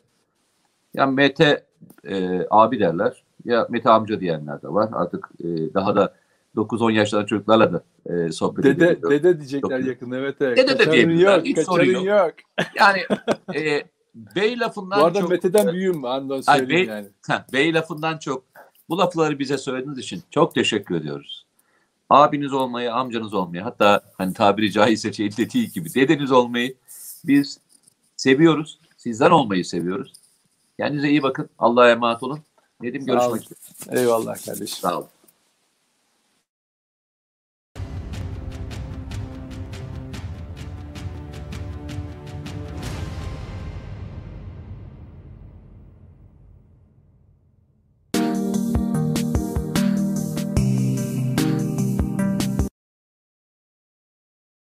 Speaker 1: yani Mete e, abi derler ya Mete amca diyenler de var. Artık e, daha da 9-10 yaşlarında çocuklarla da e, sohbet
Speaker 2: Dede,
Speaker 1: edebiliyoruz.
Speaker 2: dede diyecekler
Speaker 1: Çok-
Speaker 2: yakında. Evet, evet.
Speaker 1: Dede de
Speaker 2: Kaçarın
Speaker 1: diyebilirler,
Speaker 2: yok.
Speaker 1: hiç sorun
Speaker 2: Kaçarın yok.
Speaker 1: Yani <laughs> e, bey lafından
Speaker 2: Bu arada
Speaker 1: çok
Speaker 2: Mete'den büyüğüm. Ben de söyleyeyim
Speaker 1: Bey-
Speaker 2: yani.
Speaker 1: Heh, bey lafından çok bu lafları bize söylediğiniz için çok teşekkür ediyoruz. Abiniz olmayı, amcanız olmayı hatta hani tabiri caizse şey dediği gibi dedeniz olmayı biz seviyoruz. Sizden olmayı seviyoruz. Kendinize iyi bakın. Allah'a emanet olun. Nedim görüşmek üzere.
Speaker 2: Eyvallah kardeşim.
Speaker 1: Sağ olun.